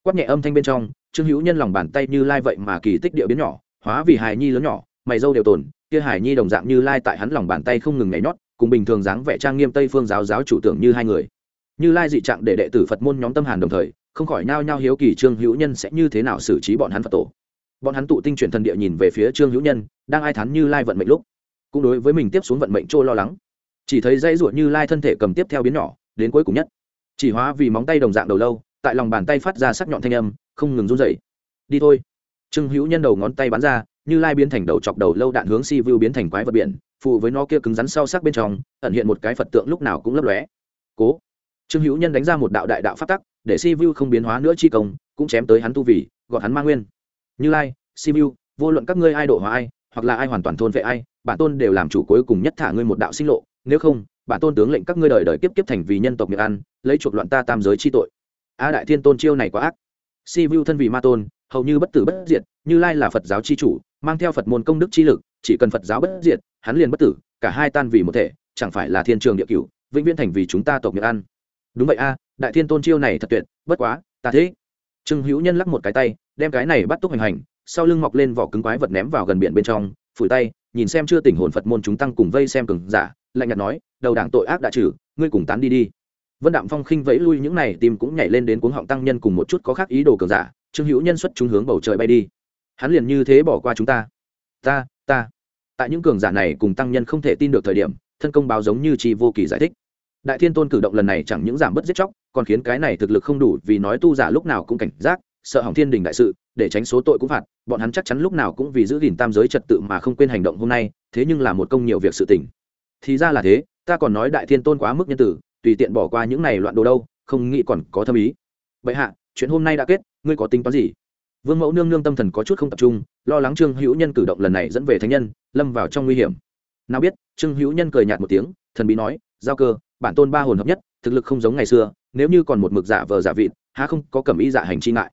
quát nhẹ âm thanh bên trong, trương hữu nhân lòng bàn tay như lai vậy mà kỳ tích địa biến nhỏ, hóa vì hài nhi lớn nhỏ, mày dâu đều tồn, kia hài nhi đồng dạng như lai tại hắn lòng bàn tay không ngừng nhảy nhót, cùng bình thường dáng vẻ trang nghiêm tây phương giáo giáo chủ tưởng như hai người. Như lai dị trạng để đệ tử phật môn nhóm tâm hàn đồng thời, không khỏi nao nhao hiếu kỳ trương hữu nhân sẽ như thế nào xử trí bọn hắn phật tổ. Bọn hắn tụ tinh chuyển thần địa nhìn về phía trương hữu nhân, đang ai thắn như lai vận mệnh lúc. Cũng đối với mình tiếp xuống vận mệnh trôi lo lắng. Chỉ thấy dãy ruột như lai thân thể cầm tiếp theo biến nhỏ, đến cuối cùng nhất. Chỉ hóa vì móng tay đồng dạng đầu lâu tại lòng bàn tay phát ra sắc nhọn thanh âm, không ngừng run dậy đi thôi. Trương hữu nhân đầu ngón tay bắn ra, như lai biến thành đầu chọc đầu lâu đạn hướng si vu biến thành quái vật biển phụ với nó kia cứng rắn sau sắc bên trong, ẩn hiện một cái phật tượng lúc nào cũng lấp lóe. Cố. Trương hữu nhân đánh ra một đạo đại đạo phát tắc, để si vu không biến hóa nữa chi công, cũng chém tới hắn tu vì gọn hắn ma nguyên. Như lai, si vu, vô luận các ngươi ai độ hóa ai, hoặc là ai hoàn toàn thôn vệ ai, bản tôn đều làm chủ cuối cùng nhất thả ngươi một đạo sinh lộ, nếu không, bản tôn tướng lệnh các ngươi đời đời kiếp kiếp thành vì nhân tộc miệng ăn, lấy chuộc loạn ta tam giới chi tội a đại thiên tôn chiêu này quá ác. Si vu thân vì ma tôn, hầu như bất tử bất diệt, như lai là phật giáo chi chủ, mang theo phật môn công đức chi lực, chỉ cần phật giáo bất diệt, hắn liền bất tử, cả hai tan vì một thể, chẳng phải là thiên trường địa cửu, vĩnh viễn thành vì chúng ta tộc miệng ăn. Đúng vậy a, đại thiên tôn chiêu này thật tuyệt, bất quá, ta thế trương hữu nhân lắc một cái tay, đem cái này bắt túc hành hành, sau lưng mọc lên vỏ cứng quái vật ném vào gần biển bên trong, phủi tay, nhìn xem chưa tỉnh hồn phật môn chúng tăng cùng vây xem cường giả, lạnh nhạt nói, đầu đảng tội ác đã trừ, ngươi cùng tán đi đi vân đạm phong khinh vẫy lui những này tim cũng nhảy lên đến cuống họng tăng nhân cùng một chút có khác ý đồ cường giả, trương hữu nhân xuất chúng hướng bầu trời bay đi. Hắn liền như thế bỏ qua chúng ta. Ta ta. Tại những cường giả này cùng tăng nhân không thể tin được thời điểm, thân công báo giống như chi vô kỳ giải thích. Đại thiên tôn cử động lần này chẳng những giảm bớt giết chóc, còn khiến cái này thực lực không đủ vì nói tu giả lúc nào cũng cảnh giác, sợ hỏng thiên đình đại sự, để tránh số tội cũng phạt, bọn hắn chắc chắn lúc nào cũng vì giữ gìn tam giới trật tự mà không quên hành động hôm nay, thế nhưng là một công nhiều việc sự tình. Thì ra là thế, ta còn nói đại thiên tôn quá mức nhân tử tùy tiện bỏ qua những này loạn đồ đâu, không nghĩ còn có thâm ý. Vậy hạ, chuyện hôm nay đã kết, ngươi có tính toán gì? Vương mẫu nương nương tâm thần có chút không tập trung, lo lắng trương hữu nhân cử động lần này dẫn về thánh nhân, lâm vào trong nguy hiểm. Nào biết, trương hữu nhân cười nhạt một tiếng, thần bí nói, giao cơ, bản tôn ba hồn hợp nhất, thực lực không giống ngày xưa, nếu như còn một mực giả vờ giả vịt, há không có cầm ý giả hành chi ngại.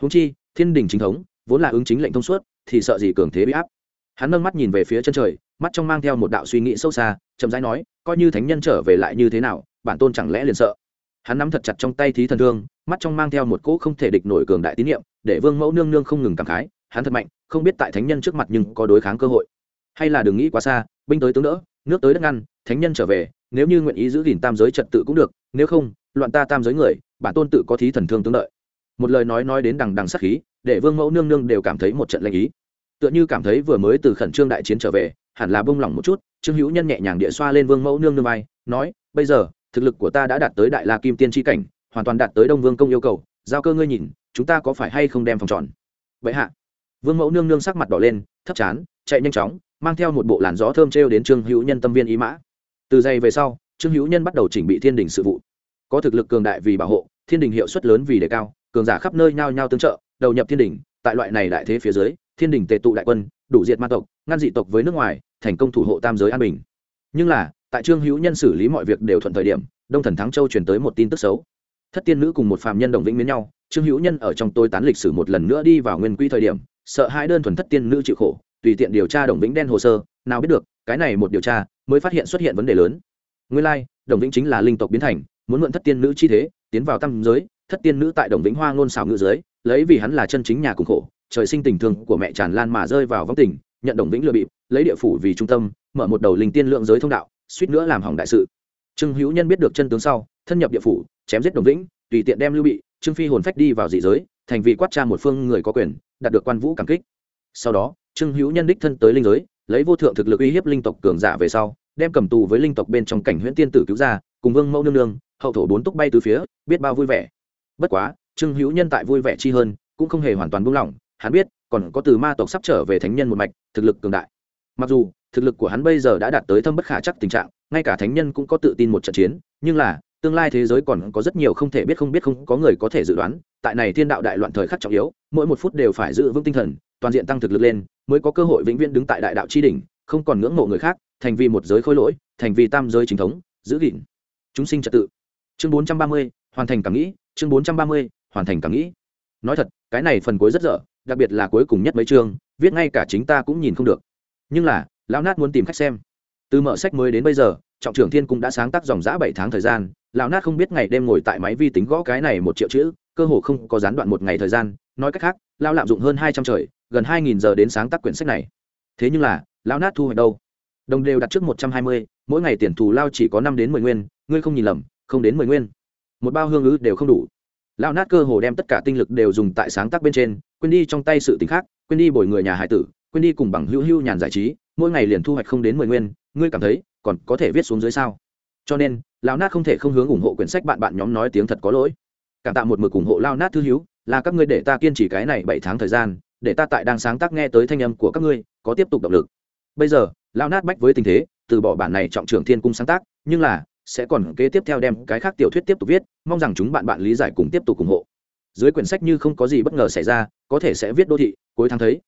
Húng chi, thiên đình chính thống, vốn là ứng chính lệnh thông suốt, thì sợ gì cường thế bị áp. Hắn nâng mắt nhìn về phía chân trời, mắt trong mang theo một đạo suy nghĩ sâu xa, chậm rãi nói, coi như thánh nhân trở về lại như thế nào bản tôn chẳng lẽ liền sợ? Hắn nắm thật chặt trong tay thí thần thương, mắt trong mang theo một cỗ không thể địch nổi cường đại tín nhiệm để vương mẫu nương nương không ngừng cảm khái, hắn thật mạnh, không biết tại thánh nhân trước mặt nhưng có đối kháng cơ hội. Hay là đừng nghĩ quá xa, binh tới tướng đỡ, nước tới đất ngăn, thánh nhân trở về, nếu như nguyện ý giữ gìn tam giới trật tự cũng được, nếu không, loạn ta tam giới người, bản tôn tự có thí thần thương tướng đợi. Một lời nói nói đến đằng đằng sắc khí, để vương mẫu nương nương đều cảm thấy một trận lanh ý. Tựa như cảm thấy vừa mới từ khẩn trương đại chiến trở về, hẳn là bông lỏng một chút, trương hữu nhân nhẹ nhàng địa xoa lên vương mẫu nương nương vai, nói, bây giờ thực lực của ta đã đạt tới đại la kim tiên tri cảnh, hoàn toàn đạt tới đông vương công yêu cầu, giao cơ ngươi nhìn, chúng ta có phải hay không đem phòng tròn? Vậy hạ. Vương mẫu nương nương sắc mặt đỏ lên, thấp chán, chạy nhanh chóng, mang theo một bộ làn gió thơm trêu đến trương hữu nhân tâm viên ý mã. Từ giây về sau, trương hữu nhân bắt đầu chỉnh bị thiên đình sự vụ. Có thực lực cường đại vì bảo hộ, thiên đình hiệu suất lớn vì đề cao, cường giả khắp nơi nhao nhao tương trợ, đầu nhập thiên đình, tại loại này đại thế phía dưới, thiên đình tề tụ đại quân, đủ diệt ma tộc, ngăn dị tộc với nước ngoài, thành công thủ hộ tam giới an bình. Nhưng là tại trương hữu nhân xử lý mọi việc đều thuận thời điểm, đông thần thắng châu truyền tới một tin tức xấu. Thất tiên nữ cùng một phàm nhân đồng vĩnh miến nhau, trương hữu nhân ở trong tôi tán lịch sử một lần nữa đi vào nguyên quỹ thời điểm, sợ hai đơn thuần thất tiên nữ chịu khổ, tùy tiện điều tra đồng vĩnh đen hồ sơ, nào biết được, cái này một điều tra mới phát hiện xuất hiện vấn đề lớn. Nguyên lai, đồng vĩnh chính là linh tộc biến thành, muốn mượn thất tiên nữ chi thế, tiến vào tam giới, thất tiên nữ tại đồng vĩnh hoa ngôn xảo ngữ giới lấy vì hắn là chân chính nhà cùng khổ, trời sinh tình thương của mẹ tràn lan mà rơi vào vong tình, nhận đồng vĩnh lừa bịp, lấy địa phủ vì trung tâm, mở một đầu linh tiên lượng giới thông đạo suýt nữa làm hỏng đại sự. Trương hữu nhân biết được chân tướng sau, thân nhập địa phủ, chém giết đồng vĩnh, tùy tiện đem lưu bị, trương phi hồn phách đi vào dị giới, thành vì quát tra một phương người có quyền, đạt được quan vũ cảm kích. Sau đó, trương hữu nhân đích thân tới linh giới, lấy vô thượng thực lực uy hiếp linh tộc cường giả về sau, đem cầm tù với linh tộc bên trong cảnh huyễn tiên tử cứu ra, cùng vương mẫu nương nương, hậu thổ bốn túc bay từ phía, biết bao vui vẻ. Bất quá, trương hữu nhân tại vui vẻ chi hơn, cũng không hề hoàn toàn buông lỏng, hắn biết, còn có từ ma tộc sắp trở về thánh nhân một mạch, thực lực cường đại. Mặc dù thực lực của hắn bây giờ đã đạt tới thâm bất khả chắc tình trạng, ngay cả thánh nhân cũng có tự tin một trận chiến, nhưng là, tương lai thế giới còn có rất nhiều không thể biết không biết không có người có thể dự đoán, tại này thiên đạo đại loạn thời khắc trọng yếu, mỗi một phút đều phải giữ vững tinh thần, toàn diện tăng thực lực lên, mới có cơ hội vĩnh viễn đứng tại đại đạo tri đỉnh, không còn ngưỡng mộ người khác, thành vì một giới khôi lỗi, thành vì tam giới chính thống, giữ gìn. Chúng sinh trật tự. Chương bốn trăm ba mươi, hoàn thành cảm nghĩ, chương bốn trăm ba mươi, hoàn thành cảm nghĩ. Nói thật, cái này phần cuối rất dở, đặc biệt là cuối cùng nhất mấy chương, viết ngay cả chính ta cũng nhìn không được. Nhưng là lão nát muốn tìm khách xem. Từ mở sách mới đến bây giờ, trọng trưởng thiên cũng đã sáng tác dòng giã bảy tháng thời gian, lão nát không biết ngày đêm ngồi tại máy vi tính gõ cái này một triệu chữ, cơ hồ không có gián đoạn một ngày thời gian, nói cách khác lao lạm dụng hơn hai trăm trời, gần hai nghìn giờ đến sáng tác quyển sách này. Thế nhưng là, lão nát thu hoạch đâu? Đồng đều đặt trước một trăm hai mươi, mỗi ngày tiền thù lao chỉ có năm đến mười nguyên, ngươi không nhìn lầm, không đến mười nguyên. Một bao hương ứ đều không đủ. Lão nát cơ hồ đem tất cả tinh lực đều dùng tại sáng tác bên trên, quên đi trong tay sự t khác, quên đi bồi người nhà hải tử, quên đi cùng bằng hữu hữu nhàn giải trí mỗi ngày liền thu hoạch không đến mười nguyên, ngươi cảm thấy còn có thể viết xuống dưới sao? Cho nên, lão nát không thể không hướng ủng hộ quyển sách bạn bạn nhóm nói tiếng thật có lỗi. Cảm tạ một mực ủng hộ lao nát thư hiếu là các ngươi để ta kiên trì cái này bảy tháng thời gian, để ta tại đang sáng tác nghe tới thanh âm của các ngươi, có tiếp tục động lực. Bây giờ lao nát bách với tình thế, từ bỏ bản này trọng trưởng thiên cung sáng tác, nhưng là sẽ còn kế tiếp theo đem cái khác tiểu thuyết tiếp tục viết, mong rằng chúng bạn bạn lý giải cùng tiếp tục ủng hộ. Dưới quyển sách như không có gì bất ngờ xảy ra, có thể sẽ viết đô thị, cuối tháng thấy